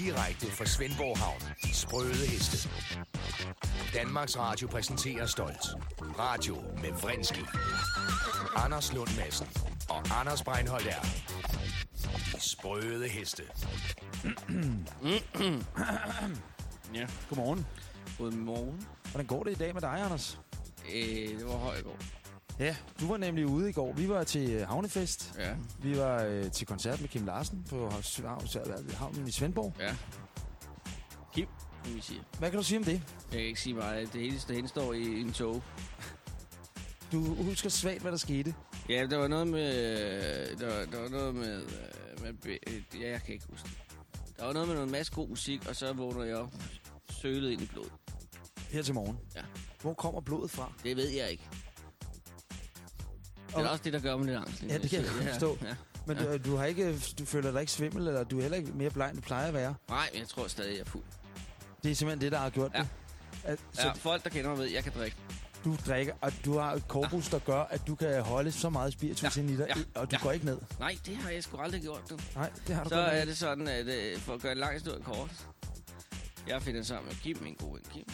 Direkte fra Svendborg Havn. De sprøde heste. Danmarks Radio præsenterer stolt. Radio med Vrindski. Anders Lund Madsen og Anders Breinholt er. De sprøde heste. Ja, Godmorgen. godmorgen. Hvordan går det i dag med dig, Anders? Øh, det var høj i går. Ja, du var nemlig ude i går. Vi var til øh, havnefest. Ja. Vi var øh, til koncert med Kim Larsen på havnen i Svendborg. Ja. Kim, som vi siger. Hvad kan du sige om det? Jeg kan ikke sige meget. Det hele det hele står i en tog. Du husker svagt, hvad der skete. Ja, der var noget med... Der var, der var noget med... øh, med øh, ja, jeg kan ikke huske. Der var noget med en masse god musik, og så vågner jeg sølet ind i blodet. Her til morgen. Ja. Hvor kommer blodet fra? Det ved jeg ikke. Det er Og- også det, der gør mig lidt angst. Ja, det kan jeg godt forstå. Ja. Men Ja. ja. du, du, har ikke, du føler dig ikke svimmel, eller du er heller ikke mere blind, end du plejer at være. Nej, men jeg tror stadig, jeg er fuld. Det er simpelthen det, der har gjort Ja. det. At, så Ja, folk, der kender mig, ved, jeg kan drikke. du drikker, og du har et korpus, der gør, at du kan holde så meget spiritus Ja. ind i dig, Ja. og du Ja. går ikke ned. Nej, det har jeg sgu aldrig gjort, du. Nej, det har du Så er nok. det sådan, at øh, for at gøre en lang historie kort, jeg finder sammen med Kim, min gode Kim,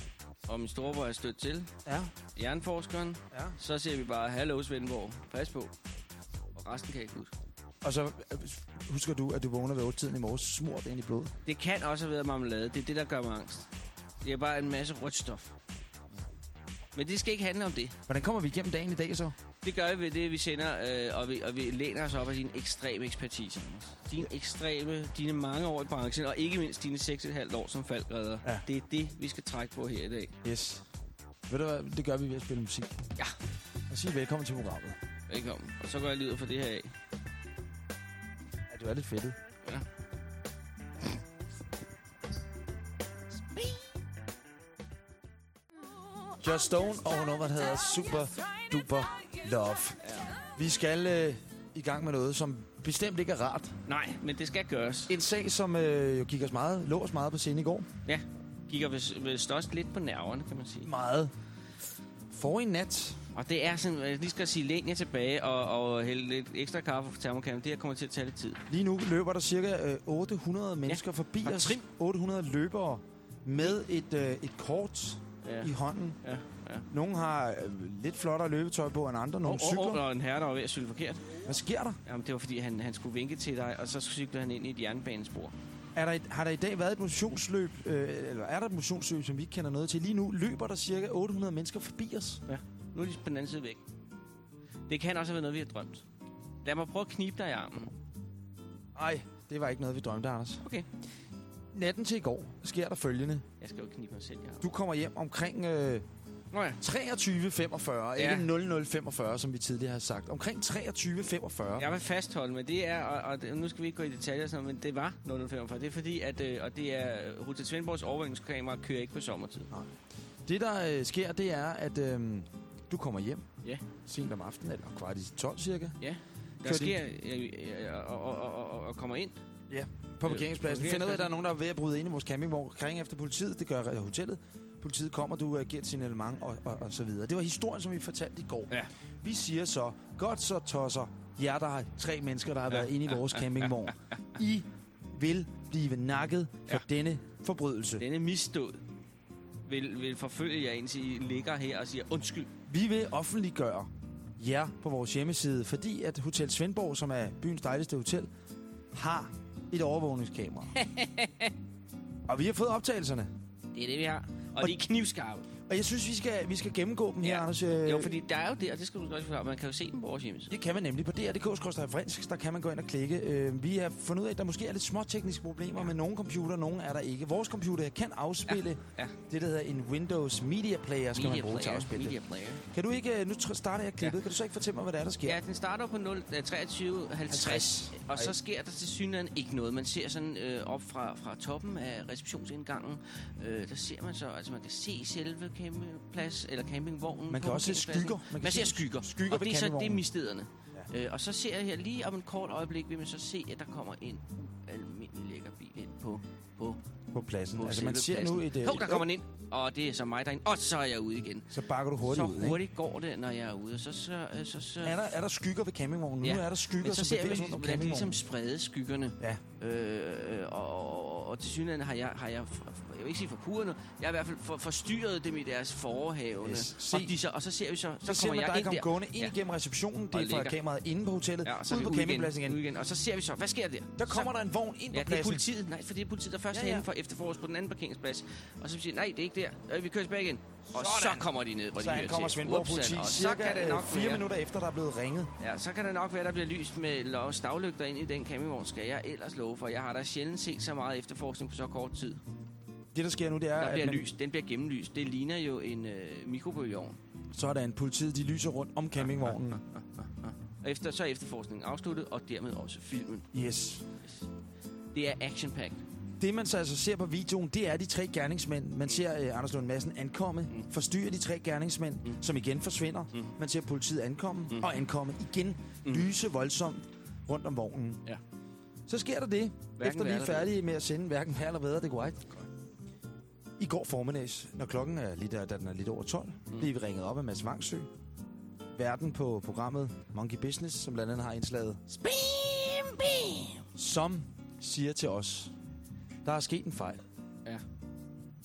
og min storebror er stødt til, Ja, jernforskeren. ja. Så siger vi bare, hallo Svendborg, pas på. Og resten kan jeg ikke huske. Og så øh, husker du, at du vågner ved 8-tiden i morges, smurt ind i blod. Det kan også have været marmelade. Det er det, der gør mig angst. Det er bare en masse rødt stof. Men det skal ikke handle om det. Hvordan kommer vi igennem dagen i dag så? Det gør vi ved det, vi sender, øh, og, vi, og vi læner os op af din ekstreme ekspertise. Din ekstreme, dine mange år i branchen, og ikke mindst dine 6,5 år som faldredder. Ja. Det er det, vi skal trække på her i dag. Yes. Ved du hvad, det gør vi ved at spille musik. Ja. Og sige velkommen til programmet. Velkommen. Og så går jeg lige for det her af. Ja, du er lidt fedtet. Ja. Just Stone og nummeret hedder Super Duper Love. Vi skal øh, i gang med noget, som bestemt ikke er rart. Nej, men det skal gøres. En sag, som øh, jo gik os meget, lå os meget på scenen i går. Ja, kigger vist, vist også lidt på nerverne, kan man sige. Meget. For en nat. Og det er sådan, jeg lige skal sige, læn jer tilbage og, og hælde lidt ekstra kaffe på termokannen. Det her kommer til at tage lidt tid. Lige nu løber der cirka øh, 800 mennesker forbi Par os. trin. 800 løbere med et, øh, et kort Ja, i hånden. ja, ja. Nogle har øh, lidt flottere løbetøj på end andre. Nogle Og, cykler. og, og en herre, der var ved at cykle forkert. Hvad sker der? Jamen, det var fordi, han, han skulle vinke til dig, og så cyklede han ind i et jernbanespor. Er der et, har der i dag været et motionsløb, øh, eller er der et motionsløb, som vi ikke kender noget til? Lige nu løber der cirka 800 mennesker forbi os. Ja. Nu er de på den anden side væk. Det kan også have været noget, vi har drømt. Lad mig prøve at knibe dig i armen. Nej, det var ikke noget, vi drømte, Anders. Okay. Natten til i går sker der følgende. Jeg skal jo ikke knibe mig selv armen. Du kommer hjem omkring øh, Nå ja. 23.45, Ja. ikke 00.45, som vi tidligere har sagt. Omkring 23.45. Jeg vil fastholde, men det er, og, og det, nu skal vi ikke gå i detaljer, sådan, men det var 045. Det er fordi, at, øh, og det er, Hotel Svendborgs overvågningskamera kører ikke på sommertid. Det, der øh, sker, det er, at øh, du kommer hjem Ja. sent om aftenen, eller kvart i 12 cirka, Ja. Der sker, øh, øh, og, og, og, og, kommer ind. På Øh, parkeringspladsen. Vi finder ud af, at der er nogen, der er ved at bryde ind i vores campingvogn. Kring efter politiet, det gør øh, hotellet. Politiet kommer, du uh, giver et signalement og, og, og så videre. Det var historien, som vi fortalte i går. Ja. Vi siger så, godt så tosser, jer der har tre mennesker, der har Ja, været inde i ja, vores ja, campingvogn. I vil blive nakket for Ja. denne forbrydelse. Denne misstod vil, vil forfølge jer, indtil I ligger her og siger undskyld. Vi vil offentliggøre jer på vores hjemmeside, fordi at Hotel Svendborg, som er byens dejligste hotel, har et overvågningskamera. og vi har fået optagelserne. Det er det, vi har. Og, Og- de er knivskarpe. Og jeg synes, vi skal, vi skal gennemgå dem her, Ja. Anders. Øh, Jo, fordi der er jo det, og det skal du godt forklare. Man kan jo se dem på vores hjemmeside. Det kan man nemlig på dr.dk, der kan man gå ind og klikke. Øh, vi har fundet ud af, at der måske er lidt små tekniske problemer med nogle computer, nogle er der ikke. Vores computer kan afspille Ja. det, der hedder en Windows Media Player, skal man bruge til at afspille Media player. Kan du ikke, øh, nu starter jeg klippet, kan du så ikke fortælle mig, hvad der er, der sker? Ja, den starter på 0, øh, 23, 50, 50. og så sker der til synligheden ikke noget. Man ser sådan øh, op fra, fra toppen af receptionsindgangen, øh, der ser man så, altså man kan se selve campingplads, eller campingvognen. Man kan også se skygger. Man, kan ser se skygger, skygger og det er så det er mistederne. Ja. Øh, og så ser jeg her lige om et kort øjeblik, vil man så se, at der kommer en almindelig lækker bil ind på, på, På pladsen. på altså, man ser nu et... øh, Hov, der kommer den ind, og det er så mig derinde, og så er jeg ude igen. Så bakker du hurtigt så ud, ikke? hurtigt går det, når jeg er ude. Så, så, så, så, Er der, er der skygger ved campingvognen? Ja. Nu er der skygger, Men så som ser vi, hvordan de ligesom sprede skyggerne. Ja. Øh, og, og, til synligheden har jeg, har jeg, jeg vil ikke sige forpurret noget, jeg har i hvert fald for, forstyrret dem i deres forhavne. Yes. Se. Og, de så, og så ser vi så, så, Så kommer jeg dig ind komme der. gående ind Ja. igennem receptionen, det er fra kameraet inde på hotellet, Ja, så ud er på campingpladsen igen. Og så ser vi så, hvad sker der? Der kommer så, der en vogn ind på Ja, det er pladsen. politiet. Nej, for det er politiet, der først Ja, er ja. henne for efterforsk på den anden parkeringsplads. Og så siger nej, det er ikke der. Øh, vi kører tilbage igen. Og Sådan. så kommer de ned, hvor Så de hører kommer. Svendborg politi Og så cirka kan det nok øh, fire være, minutter efter, der er blevet ringet. Ja, så kan det nok være, der bliver lyst med stavlygter ind i den campingvogn, skal jeg ellers love, for jeg har da sjældent set så meget efterforskning på så kort tid. Det, der sker nu, det er, Der at bliver man, lys. Den bliver gennemlyst. Det ligner jo en øh, mikrobølgeovn. så er der en politiet, de lyser rundt om campingvognen. Og efter, så er efterforskningen afsluttet, og dermed også filmen. Yes. Det er action -packed. Det, man så altså ser på videoen, det er de tre gerningsmænd. Man ser uh, Anders Lund Madsen ankomme, Mm. forstyrre de tre gerningsmænd, Mm. som igen forsvinder. Mm. Man ser politiet ankomme Mm. og ankomme igen, Mm. lyse voldsomt rundt om vognen. Ja. Så sker der det, Hverken efter vi er færdige med at sende hverken her eller bedre, det er korrekt. I går formiddags, når klokken er lidt, da den er lidt over 12, Mm. mm. blev vi ringet op af Mads Vangsø. Verden på programmet Monkey Business, som blandt andet har indslaget, Bim, bim. som siger til os, der er sket en fejl.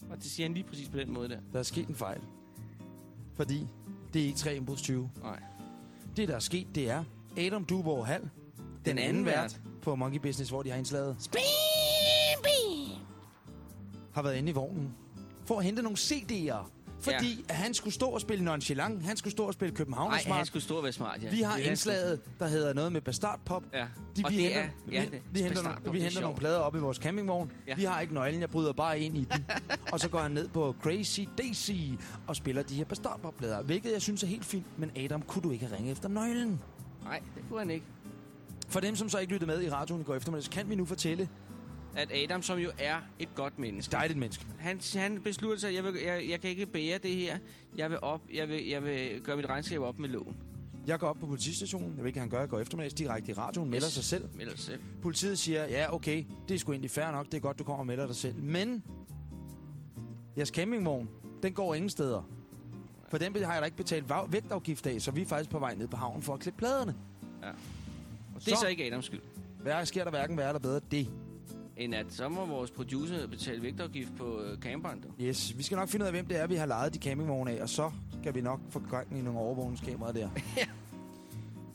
Og det siger han lige præcis på den måde der. Der er sket en fejl. Fordi det er ikke tre indbrudstyve. Nej. Det, der er sket, det er Adam Duborg Hall, den, anden vært på Monkey Business, hvor de har indslaget, bim. har været inde i vognen for at hente nogle CD'er. Fordi ja. han skulle stå og spille nonchalant, han skulle stå og spille København Nej, han skulle stå og være smart, ja. Vi har Det indslaget, der hedder noget med Bastard Pop. Ja. De, og vi det henter, er, ja, vi, det, vi henter, nogle, vi er henter nogle plader op i vores campingvogn. Ja. Vi har ikke nøglen, jeg bryder bare ind i den. og så går han ned på Crazy Daisy og spiller de her Bastard Pop plader. Hvilket jeg synes er helt fint. Men Adam, kunne du ikke have ringet efter nøglen? Nej, det kunne han ikke. For dem, som så ikke lyttede med i radioen i går eftermiddag, så kan vi nu fortælle, At Adam, som jo er et godt menneske, dejligt menneske. han, han beslutter sig, jeg, vil, jeg, jeg kan ikke bære det her. Jeg vil, op, jeg, vil, jeg vil gøre mit regnskab op med loven. Jeg går op på politistationen. Jeg ved ikke, han gør. Jeg går eftermiddags direkte i radioen, melder Yes. sig selv. Melder sig selv. Politiet siger, ja, okay, det er sgu egentlig fair nok. Det er godt, du kommer og melder dig selv. Men jeres campingvogn, den går ingen steder. For den har jeg da ikke betalt vægtafgift af, så vi er faktisk på vej ned på havnen for at klippe pladerne. Og det er Så- så ikke Adams skyld. Hvad sker der hverken værre eller bedre? Det. End at så må vores producer betale vægtafgift på øh, camperen. Yes, vi skal nok finde ud af, hvem det er, vi har lejet de campingvogne af, og så skal vi nok få gang i nogle overvågningskameraer der. Ja.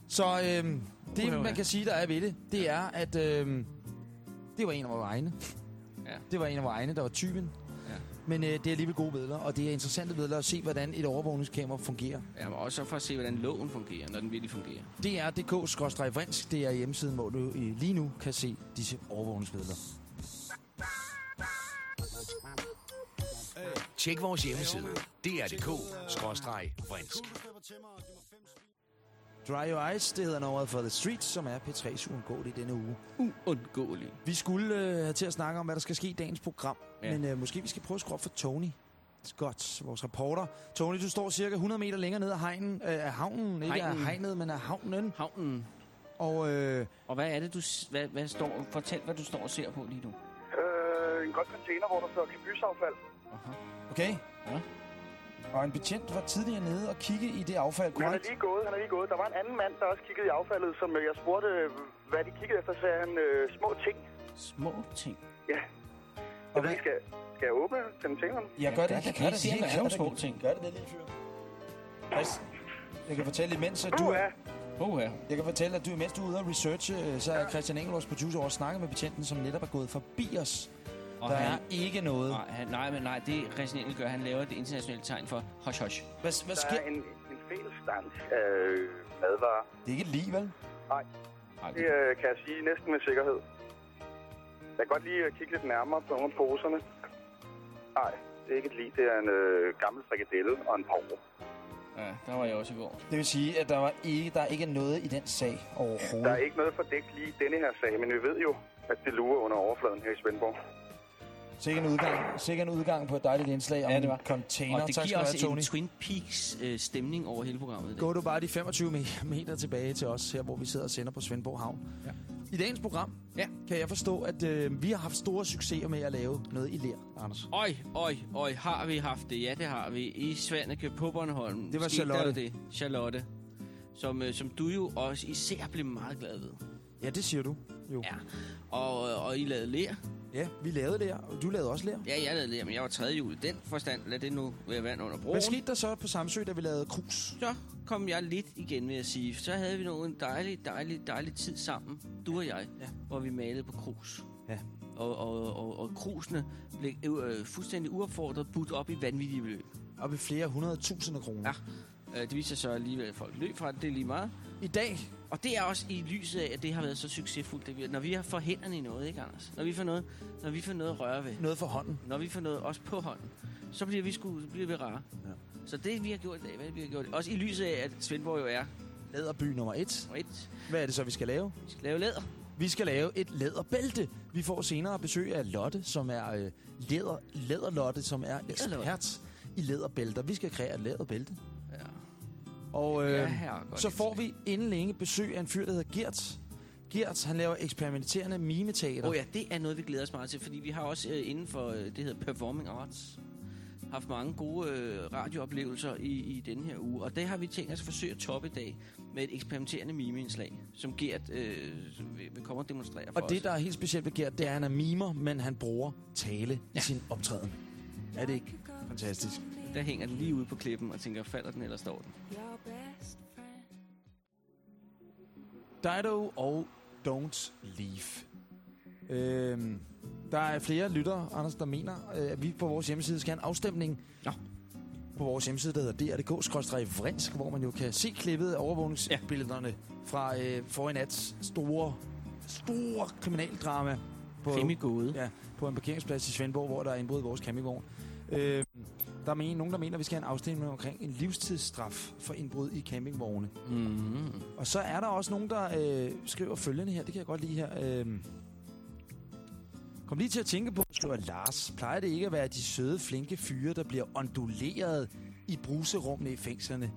Så øhm, det, man kan sige, der er ved det, det er, at øhm, det var en af vores egne. Ja. Det var en af vores egne, der var tyven. Men øh, det er alligevel gode billeder, og det er interessante billeder at se, hvordan et overvågningskamera fungerer. Ja, og også for at se, hvordan loven fungerer, når den virkelig fungerer. DR.dk-vrinsk, det er hjemmesiden, hvor du øh, lige nu kan se disse overvågningsbilleder. Tjek vores hjemmeside. dr.dk-vrinsk. Dry Your Eyes, det hedder nummeret for The Streets, som er P3's uundgåeligt denne uge. Uundgåelig. Vi skulle øh, have til at snakke om, hvad der skal ske i dagens program. Ja. Men øh, måske vi skal prøve at skrue op for Tony. Scott, vores reporter. Tony, du står cirka 100 meter længere ned ad, hegnen, øh, af havnen. Ikke af Hegnen. hegnet, men af havnen. Havnen. Og øh, Og hvad er det, du... Hvad, hvad står... Fortæl, hvad du står og ser på lige nu. Øh, en godt container, hvor der står kabysaffald. Aha. okay. Ja. Og en betjent var tidligere nede og kigge i det affald, Men han er korrekt? lige gået, han er lige gået. Der var en anden mand, der også kiggede i affaldet, som jeg spurgte, hvad de kiggede efter, så sagde han øh, små ting. Små ting. Ja. Og hvad? skal, skal jeg åbne containeren? Jeg gør Ja, det. Jeg kan gør ikke om er nogle små ting. Gør det, det lille fyr. Chris, jeg kan fortælle, imens at du Du er. Oh, ja. jeg kan fortælle, at du, imens du er ude og researche, øh, så er Christian Engel, vores producer, over snakket med betjenten, som netop er gået forbi os. Og Der han, er ikke noget. nej, han, nej, men nej, det Christian Engel gør, han laver det internationale tegn for hush hush. Hvad, hvad Der sker? er en, en fælstans af øh, madvarer. Det er ikke et lige, vel? Nej, Det øh, kan jeg sige næsten med sikkerhed. Jeg kan godt lige øh, kigge lidt nærmere på nogle af poserne. Nej, det er ikke et lig. Det er en øh, gammel frikadelle og en porro. Ja, der var jeg også i går. Det vil sige, at der, var ikke, der er ikke noget i den sag Der er overhovedet. ikke noget fordækt lige i denne her sag, men vi ved jo, at det lurer under overfladen her i Svendborg. Sikke en udgang, sikke en udgang på et dejligt indslag om Ja, det var. en container. Og det tak giver også Tony. en Twin Peaks øh, stemning over hele programmet. i dag. Gå du bare de 25 me- meter tilbage til os her, hvor vi sidder og sender på Svendborg Havn. Ja. I dagens program Ja. kan jeg forstå, at øh, vi har haft store succeser med at lave noget i lær, Anders. Øj, øj, øj, har vi haft det? Ja, det har vi. I Svaneke på Bornholm. Det var skete Charlotte. Det. Charlotte. Som, øh, som du jo også især blev meget glad ved. Ja, det siger du. Jo. Ja. Og, og I lavede lær. Ja, vi lavede det, og du lavede også lær. Ja, jeg lavede lær, men jeg var tredje jul. Den forstand, lad det nu være vand under broen. Hvad skete der så på Samsø, da vi lavede krus? Så kom jeg lidt igen, vil jeg sige. Så havde vi nogle en dejlig, dejlig, dejlig tid sammen, du og jeg, Ja. hvor vi malede på krus. Ja. Og, og, og, og krusene blev øh, fuldstændig uopfordret budt op i vanvittige beløb. Op i flere hundrede tusinde kroner. Ja. Øh, det viser sig så alligevel, at folk løb fra det, det er lige meget. I dag, Og det er også i lyset af, at det har været så succesfuldt. Det vi, når vi har for hænderne i noget, ikke Anders? Når vi får noget, når vi får noget at røre ved. noget for hånden. Når vi får noget også på hånden, så bliver vi, sku, så bliver vi rare. Ja. Så det, vi har gjort i dag, hvad vi har gjort, også i lyset af, at Svendborg jo er Læderby nummer et. nummer et. Hvad er det så, vi skal lave? Vi skal lave læder. Vi skal lave et læderbælte. Vi får senere besøg af Lotte, som er øh, læder, læderlotte, som er ekspert i læderbælter. Vi skal kreere et læderbælte. Og øh, Ja, godt så får vi inden længe besøg af en fyr, der hedder Gert. Gert, han laver eksperimenterende mimeteater. Åh oh ja, det er noget, vi glæder os meget til, fordi vi har også øh, inden for øh, det hedder Performing Arts haft mange gode øh, radiooplevelser i, i denne her uge, og det har vi tænkt os at forsøge at toppe i dag med et eksperimenterende mimeindslag, som Gert øh, vil, vil komme og demonstrere for Og det, os. der er helt specielt ved Gert, det er, at han er mimer, men han bruger tale ja. i Ja. sin optræden. Er det ikke fantastisk? Der hænger den lige ude på klippen og tænker, falder den eller står den? Dido og Don't Leave. Øhm, der er flere lyttere, Anders, der mener, øh, at vi på vores hjemmeside skal have en afstemning. Nå. På vores hjemmeside, der hedder dr.dk-vrinsk, hvor man jo kan se klippet af overvågningsbillederne fra øh, for en nats store, store kriminaldrama på, Krimigode. ja, på en parkeringsplads i Svendborg, hvor der er indbrud i vores campingvogn. Øh, der er men, nogen, der mener, at vi skal have en afstemning omkring en livstidsstraf for indbrud i campingvogne. Mm. Og så er der også nogen, der øh, skriver følgende her. Det kan jeg godt lide her. Øh, kom lige til at tænke på, skriver Lars. Plejer det ikke at være de søde, flinke fyre, der bliver onduleret i bruserummene i fængslerne?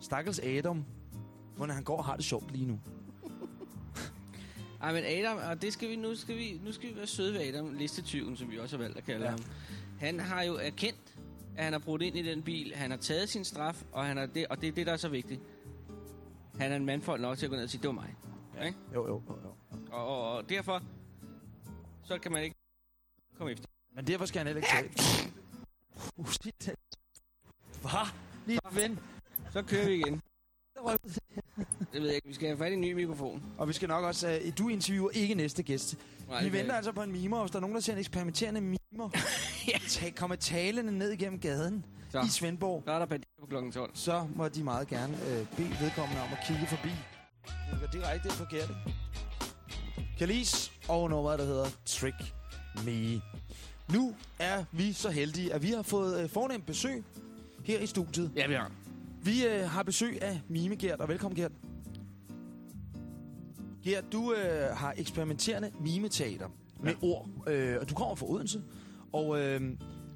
Stakkels Adam, hvordan han går og har det sjovt lige nu. Ej, men Adam, og det skal vi, nu, skal vi, nu skal vi være søde ved Adam, listetyven, som vi også har valgt at kalde Ja. ja. ham. Han har jo erkendt, at han har brudt ind i den bil. Han har taget sin straf, og, han er det, og det er det, der er så vigtigt. Han er en mandfolk nok til at gå ned og sige, det var mig. Ja. Ikke? Jo, jo, jo. jo. Og, og, og derfor, så kan man ikke komme efter. Men derfor skal han heller ikke tage... Uh. Hvad? Lige ven. Så kører vi igen. Det ved jeg ikke. Vi skal have fat i en ny mikrofon. Og vi skal nok også... Uh, du interviewer ikke næste gæst. Nej, Vi venter altså på en mimer, og hvis der er nogen, der ser en eksperimenterende mimer, Ja. ta- kommer talende ned igennem gaden ikke. i Så, Svendborg, der er der banditter på klokken 12. så må de meget gerne øh, bede vedkommende om at kigge forbi. Det går direkte forkert. Kalis og nummeret, der hedder Trick Me. Nu er vi så heldige, at vi har fået øh, fornemt besøg her i studiet. Ja, vi har. Vi øh, har besøg af Mime Gert, og velkommen Gert. Gert, du øh, har eksperimenterende mimeteater med ja. ord, øh, og du kommer fra Odense. Og øh,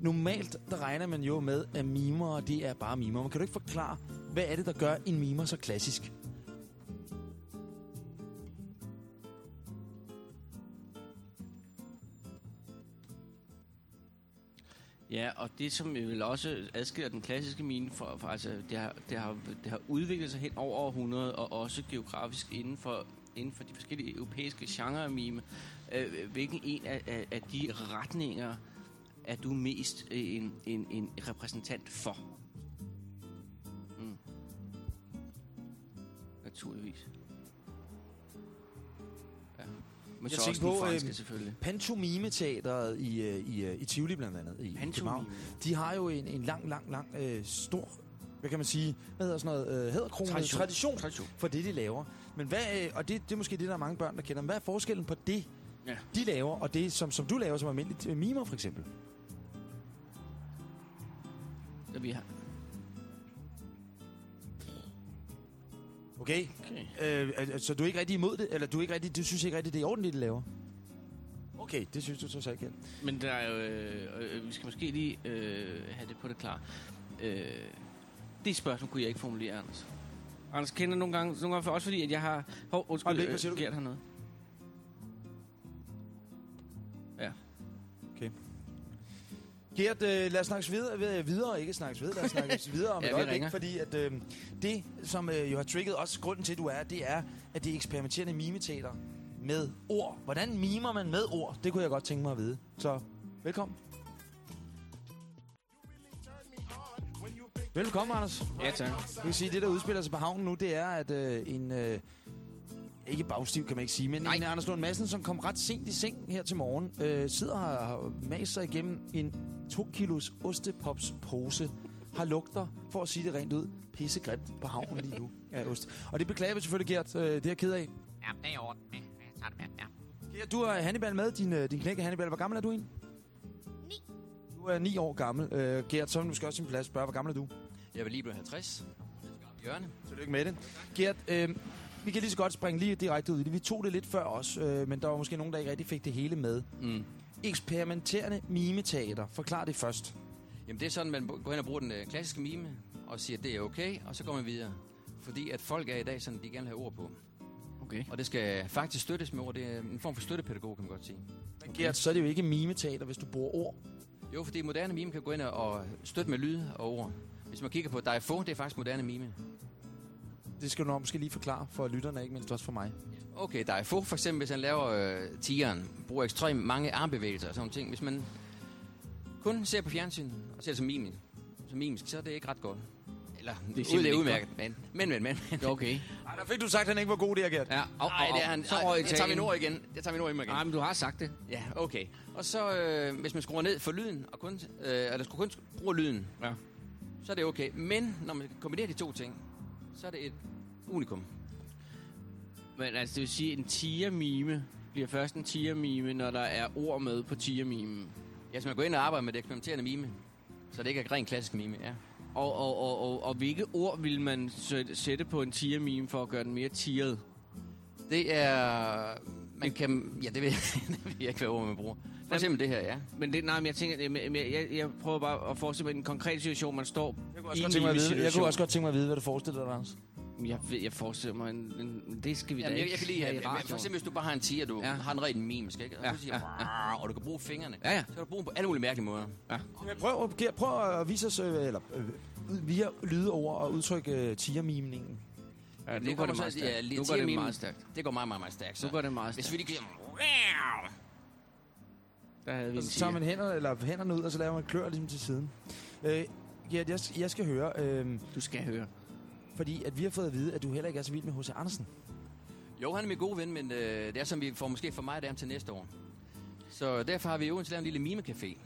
normalt, der regner man jo med, at mimer, det er bare mimer. Men kan du ikke forklare, hvad er det, der gør en mimer så klassisk? Ja, og det som vil også adskiller den klassiske mine for, for altså, det har, det, har, det har udviklet sig hen over århundrede, og også geografisk inden for, inden for de forskellige europæiske genrer af mime. Øh, hvilken en af, af, af de retninger er du mest øh, en, en, en repræsentant for? Mm. Naturligvis. Ja. Men Jeg så også den på, franske, øh, selvfølgelig. Pantomime-teateret i, øh, i, i Tivoli blandt andet, i København. Pantomime. De har jo en, en lang, lang, lang, øh, stor, hvad kan man sige, hvad hedder sådan noget, øh, hedderkrone, Tradition. tradition Tradition. for det, de laver. Men hvad, øh, og det, det er måske det, der er mange børn, der kender. Men hvad er forskellen på det, Ja. de laver, og det, som, som du laver som almindeligt øh, mimer, for eksempel? Så vi har. Okay. Okay. Øh, øh, så du er ikke rigtig imod det, eller du, er ikke rigtig, du synes ikke rigtig, det er i orden, det de laver? Okay, det synes du så selv ikke. Men der er jo, øh, øh, vi skal måske lige øh, have det på det klar. Øh, det spørgsmål kunne jeg ikke formulere, Anders. Anders kender nogle gange, nogle gange for, også fordi, at jeg har... Hov, undskyld, Øjeblik, hvad siger du? Gert har noget. Ja. Gert, øh, lad os snakkes videre, øh, videre, ikke snakkes videre, lad os snakkes videre om Ja, et øjeblik, fordi at, øh, det, som øh, jo har trigget også grunden til, at du er, det er, at det er eksperimenterende mimeteater. med ord. Hvordan mimer man med ord? Det kunne jeg godt tænke mig at vide. Så velkommen. Velkommen, Anders. Ja, tak. Jeg kan sige, det, der udspiller sig på havnen nu, det er, at øh, en... Øh, ikke bagstiv, kan man ikke sige, men Nej. en Anders Lund Madsen, som kom ret sent i seng her til morgen, øh, sidder og har mast sig igennem en 2 kilos ostepops pose, har lugter, for at sige det rent ud, pissegrimt på havnen lige nu af ost. Og det beklager vi selvfølgelig, Gert. Øh, det er jeg ked af. Ja, det er i orden. Jeg tager det med, ja. Gert, du har Hannibal med, din, øh, din knække Hannibal. Hvor gammel er du egentlig? 9. Du er 9 år gammel. Øh, Gert, så vil du måske også sin plads spørge, hvor gammel er du? Jeg vil lige blive 50. Jørgen. Tillykke med det. Gert, øh, vi kan lige så godt springe lige direkte ud i det. Vi tog det lidt før også, øh, men der var måske nogen, der ikke rigtig fik det hele med. Mm. Eksperimenterende mimeteater. Forklar det først. Jamen det er sådan, man går hen og bruger den øh, klassiske mime, og siger, at det er okay, og så går man videre. Fordi at folk er i dag sådan, de gerne vil have ord på. Okay. Og det skal faktisk støttes med ord. Det er en form for støttepædagog, kan man godt sige. Men Gert, så er det jo ikke mimeteater, hvis du bruger ord. Jo, fordi moderne mime kan gå ind og støtte med lyd og ord. Hvis man kigger på Daifo, det er faktisk moderne mime. Det skal du nok måske lige forklare for lytterne, ikke mindst også for mig. Okay, Daifo for eksempel, hvis han laver øh, tigeren, bruger ekstremt mange armbevægelser og sådan nogle ting. Hvis man kun ser på fjernsyn og ser det som mimisk, som mimisk så er det ikke ret godt. Eller, det er, det er udmærket, men, men, men, men. Okay. Ej, der fik du sagt, at han ikke var god der, Gert. Ja, au, Nej, det er han. Så Ej, røg jeg tager min ord igen. Jeg tager min ord igen. Nej, men du har sagt det. Ja, okay. Og så, øh, hvis man skruer ned for lyden, og kun, øh, eller skulle kun bruge lyden, Ja. Så er det okay. Men når man kombinerer de to ting, så er det et unikum. Men altså, det vil sige, at en tiger-mime bliver først en tiger-mime, når der er ord med på tiger-mimen. Ja, så man går ind og arbejder med det eksperimenterende mime, så det ikke er ren klassisk mime, ja. Og, og, og, og, og hvilke ord vil man sætte- på en tiger-mime for at gøre den mere tiret? Det er... Man kan... Ja, det ved, det ved jeg ikke, hvad ord man bruger. For eksempel det her, ja. Men det, nej, men jeg tænker, jeg, jeg, jeg, jeg prøver bare at forestille mig en konkret situation, man står Jeg kunne, i også en godt tænke mig at vide, jeg kunne også godt tænke mig at vide, hvad du forestiller dig, Anders. Jeg, ved- jeg forestiller mig, en, en, det skal vi da Jamen, jeg, ikke jeg kan lige have i for eksempel hvis du bare har en tiger, du Ja. ja. har en ren mimisk, ikke? Og, Ja, så siger, ja, ja, og du kan bruge fingrene. Ja, ja. Så kan du bruge dem på alle mulige mærkelige måder. Men prøv, Gert, prøv at vise os, øh, eller øh, via lydeord og udtrykke øh, tigermimningen. Ja, nu Det går kommer det meget ja, stærkt. lige Nu går det meget stærkt. Det går meget, meget, meget stærkt. Så. Nu går det meget Hvis stærkt. vi lige giver... Der havde vi så tager man hænder, eller hænderne ud, og så laver man klør ligesom til siden. Øh, Gert, jeg, jeg skal høre, øh, Du skal høre. fordi at vi har fået at vide, at du heller ikke er så vild med H.C. Andersen. Jo, han er min gode ven, men øh, det er som vi får måske for mig, det er ham til næste år. Så derfor har vi jo til lavet en lille mimecafé,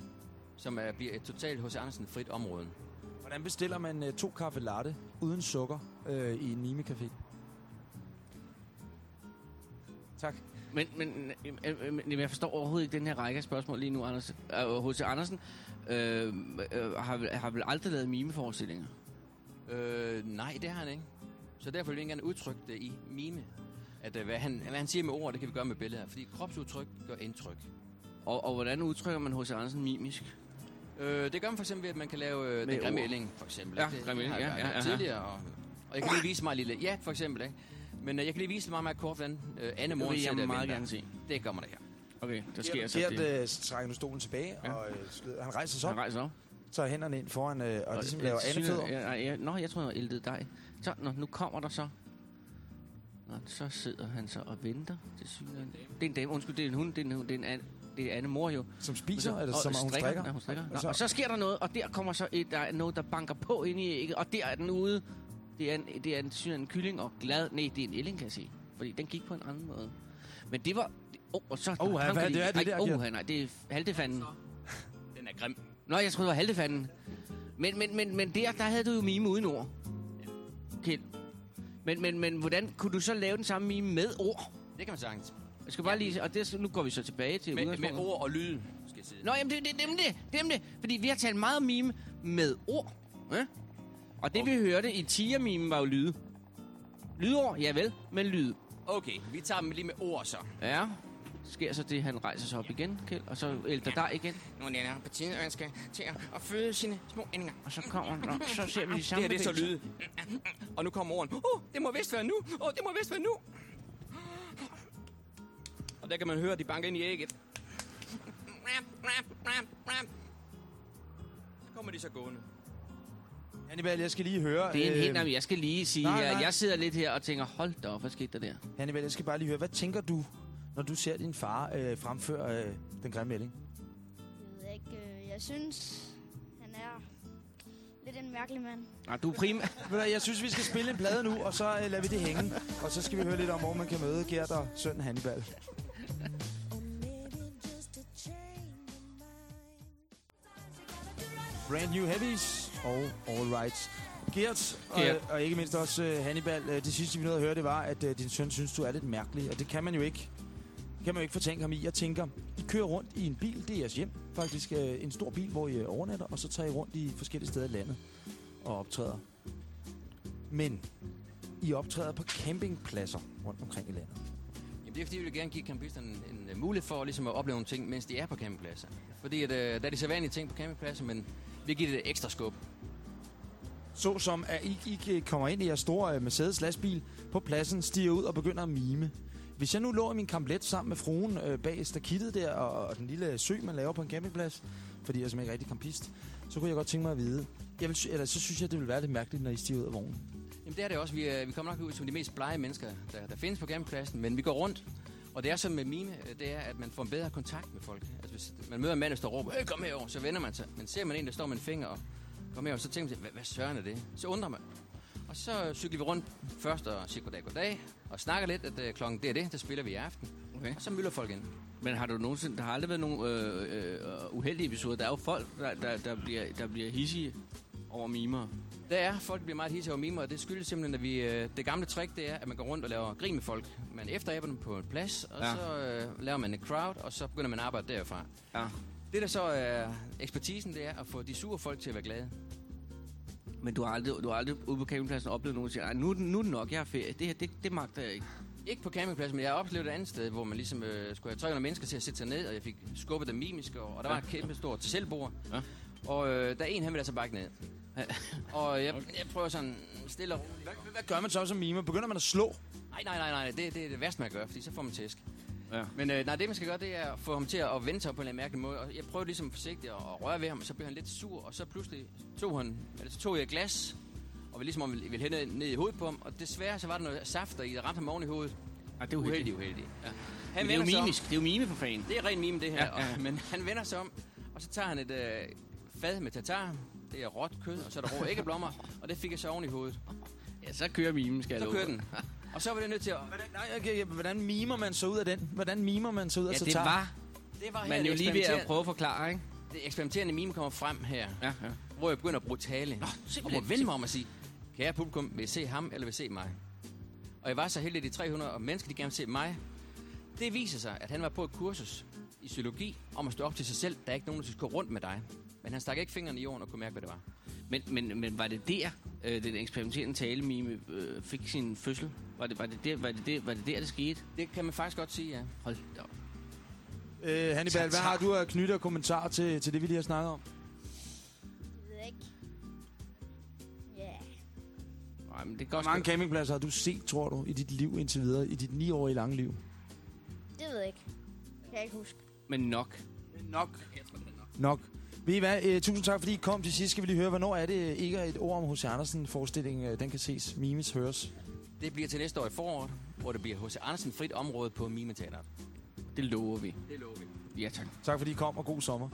som er, bliver et totalt hos Andersen frit område. Hvordan bestiller man øh, to kaffe latte uden sukker øh, i en mimecafé? Tak. Men, men, øh, øh, men jeg forstår overhovedet ikke den her række af spørgsmål lige nu, Anders. H.C. Andersen øh, øh, har, vel- har vel aldrig lavet mimeforestillinger? Øh, nej, det har han ikke. Så derfor vil vi ikke gerne udtrykke det i mime. At øh, hvad, han, hvad han siger med ord, det kan vi gøre med billeder. Fordi kropsudtryk gør indtryk. Og, og hvordan udtrykker man H.C. Andersen mimisk? Øh, det gør man for eksempel ved, at man kan lave øh, Med den grimme ælling, for eksempel. Ja, grimme jeg ja, gjort ja, ja. tidligere. Og, og jeg kan lige vise mig lille... Ja, for eksempel, ikke? Men øh, jeg kan lige vise meget, meget kort, hvordan øh, Anne Det Moren vil ser jeg det. meget gerne se. Det kommer der her. Okay, der sker så det. øh, trækker nu stolen tilbage, Ja. og øh, han rejser sig op, Han rejser op. tager hænderne ind foran, øh, og, og ligesom øh, laver andefødder. Ja, ja, nå, jeg tror, det var ældet dig. Så, nå, nu kommer der så. Nå, så sidder han så og venter. Det, det er en dame. Undskyld, det er en hund. Det er en, hund, det er en, det er Anne Mor jo. Som spiser, eller som hun strikker. Ja, hun strikker. Nå, Og så- og så sker der noget, og der kommer så et, der er noget, der banker på ind i ægget, og der er den ude. Det er en, det er en, synes en kylling og glad. Nej, det er en ælling, kan jeg sige. Fordi den gik på en anden måde. Men det var... Åh, oh, og så... Åh, ham hvad kan er det der, åh, nej, det er haltefanden. Den er grim. Nå, jeg troede, det var haltefanden. Men, men, men, men der, der havde du jo mime uden ord. Kjeld. Men, men, men hvordan kunne du så lave den samme mime med ord? Det kan man sagtens. Jeg skal bare lige... Og det, nu går vi så tilbage til Med, med ord og lyd, skal jeg sige. Nå, jamen det, det, det, er det, det, er det. Fordi vi har talt meget om mime med ord. Ja? Og det vi hørte i tiger var jo lyde. Lydord, ja vel, men lyd. Okay, vi tager dem lige med ord så. Ja. Sker så det, han rejser sig op igen, Kjeld, og så ælter dig igen. Nu er det på tide, at skal til at, føde sine små endinger. Og så kommer han, og så ser vi de Det samme her, det er så bevægelser. lyde. Og nu kommer orden. Åh, oh, det må vist være nu. Åh, oh, det må vist være nu. Og der kan man høre, at de banker ind i ægget. Så kommer de så gående. Hannibal, jeg skal lige høre... Det er en øh, helt, jamen, jeg skal lige sige nej, her, nej. jeg sidder lidt her og tænker, hold da op, hvad skete der der? Hannibal, jeg skal bare lige høre, hvad tænker du, når du ser din far øh, fremføre øh, den grimme melding? Jeg ved ikke, øh, jeg synes, han er lidt en mærkelig mand. Nej, du er primært... Ved du hvad, Jeg synes, vi skal spille en plade nu, og så øh, lader vi det hænge. Og så skal vi høre lidt om, hvor man kan møde Gert og søn Hannibal. Brand New Heavies og All Rights. Gert, og, Gert. og ikke mindst også øh, Hannibal. øh, Det sidste, vi nåede at høre, det var, at øh, din søn synes, du er lidt mærkelig. Og det kan man jo ikke. Kan man jo ikke fortænke ham i. Jeg tænker, I kører rundt i en bil. Det er jeres hjem, faktisk. øh, En stor bil, hvor I overnatter. Og så tager I rundt i forskellige steder i landet og optræder. Men I optræder på campingpladser rundt omkring i landet. Jamen, det er fordi, vi vil gerne give campisterne en, en mulighed for ligesom at opleve nogle ting, mens de er på campingpladser. Fordi at, øh, der er de sædvanlige ting på campingpladser, men vi giver det et ekstra skub. Så som at I, I kommer ind i jeres store øh, Mercedes lastbil på pladsen, stiger ud og begynder at mime. Hvis jeg nu lå i min kamplet sammen med fruen øh, bag stakittet der, og, og den lille sø, man laver på en campingplads, fordi jeg er simpelthen ikke rigtig campist, så kunne jeg godt tænke mig at vide. Jeg vil, eller så synes jeg, det ville være lidt mærkeligt, når I stiger ud af vognen. Jamen det er det også. Vi, øh, vi kommer nok ud som de mest blege mennesker, der, der findes på campingpladsen, men vi går rundt. Og det er sådan med mime, øh, det er, at man får en bedre kontakt med folk. Altså hvis man møder en mand, der står og råber, hey, kom herover, så vender man sig. Men ser man en, der står med en finger og kommer herover, så tænker man, sig, hvad, hvad søren er det? Så undrer man. Og så cykler vi rundt først og siger goddag, goddag, og snakker lidt, at øh, klokken det er det, der spiller vi i aften. Okay. Og så mylder folk ind. Men har du nogensinde... Der har aldrig været nogen øh, øh, uheldige episoder. Der er jo folk, der, der, der, bliver, der bliver hissige over mimer. Der er folk, bliver meget hissige over mimer, og det skyldes simpelthen, at vi, øh, det gamle trick, det er, at man går rundt og laver grin med folk. Man efteraber dem på en plads, og Ja. ja. så øh, laver man en crowd, og så begynder man at arbejde derfra. Ja. Det, der så er ekspertisen, det er at få de sure folk til at være glade. Men du har aldrig, du har aldrig ude på campingpladsen oplevet nogen, der siger, "Ej, nu, nu er det nok, jeg har ferie. Det her, det, det magter jeg ikke. Ikke på campingpladsen, men jeg har oplevet et andet sted, hvor man ligesom øh, skulle have 300 mennesker til at sætte sig ned, og jeg fik skubbet dem mimisk, og, og der var et kæmpe stort tæsselbord. Ja. Og øh, der er en, han vil altså bakke ned. og jeg, jeg prøver sådan stille og roligt. Hvad, hvad gør man så som mime? Begynder man at slå? Nej, nej, nej, nej, det, det er det værste, man gør, fordi så får man tæsk. Ja. Men øh, nej, det man skal gøre, det er at få ham til at vende sig på en eller anden mærkelig måde. Og jeg prøvede ligesom forsigtigt at, at røre ved ham, og så blev han lidt sur, og så pludselig tog han, eller så tog jeg et glas, og ville ligesom om ville, ville hænde ned i hovedet på ham, og desværre så var der noget saft, der i ramte ham oven i hovedet. Ej, det er uheldigt. Uheldig, uheldig. Ja. Men Han det er jo vender sig om. mimisk. Det er jo mime for fanden. Det er ren mime, det her. Ja, ja. Og, men han vender sig om, og så tager han et øh, fad med tatar. Det er råt kød, og så er der rå æggeblommer, og det fik jeg så oven i hovedet. Ja, så kører mimen, skal jeg Så kører den. Og så var det nødt til at... Hvordan, nej, okay, hvordan mimer man så ud af den? Hvordan mimer man så ud af Ja, det var Det var her, man jo lige ved at prøve at forklare, ikke? Det eksperimenterende mime kommer frem her, Ja, ja. hvor jeg begynder at bruge tale. og må simpelthen. vende mig om at sige, kære publikum, vil I se ham, eller vil I se mig? Og jeg var så heldig, at de 300 mennesker, de gerne vil se mig. Det viser sig, at han var på et kursus i psykologi om at stå op til sig selv. Der er ikke nogen, der skal gå rundt med dig. Men han stak ikke fingrene i jorden og kunne mærke, hvad det var. Men, men, men var det der, øh, den eksperimenterende talemime øh, fik sin fødsel? Var det, var, det der, var, det der, var det der, det skete? Det kan man faktisk godt sige, ja. Hold da op. Øh, Hannibal, hvad har du at knytte af kommentarer til, til det, vi lige har snakket om? Jeg ved ikke. Ja, Nej, men det Hvor mange campingpladser har du set, tror du, i dit liv indtil videre? I dit 9-årige lange liv? det ved jeg ikke. Det kan jeg ikke huske. Men nok. Nok. Nok. Ved I hvad? Øh, tusind tak, fordi I kom til sidst. Skal vi lige høre, hvornår er det øh, ikke er et ord om H.C. Andersen-forestilling, øh, den kan ses, mimes, høres? Det bliver til næste år i foråret, hvor det bliver H.C. Andersen frit område på Mimeteateret. Det lover vi. Det lover vi. Ja, tak. Tak fordi I kom, og god sommer.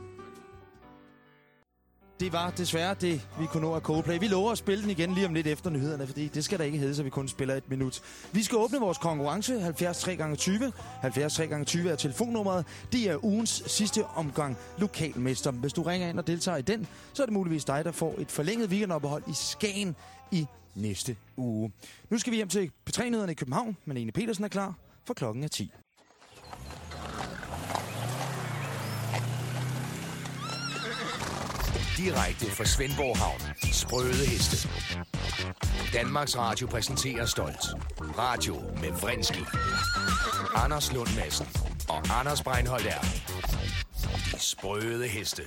Det var desværre det, vi kunne nå af Coldplay. Vi lover at spille den igen lige om lidt efter nyhederne, fordi det skal der ikke hedde, så vi kun spiller et minut. Vi skal åbne vores konkurrence, 73 3 20 73 3 20 er telefonnummeret. Det er ugens sidste omgang lokalmester. Hvis du ringer ind og deltager i den, så er det muligvis dig, der får et forlænget weekendophold i Skagen i næste uge. Nu skal vi hjem til p i København. Malene Petersen er klar, for klokken er 10. Direkte fra Svendborg Havn. Sprøde heste. Danmarks Radio præsenterer stolt. Radio med Vrinski. Anders Lund Madsen og Anders Breinholt er. De sprøde heste.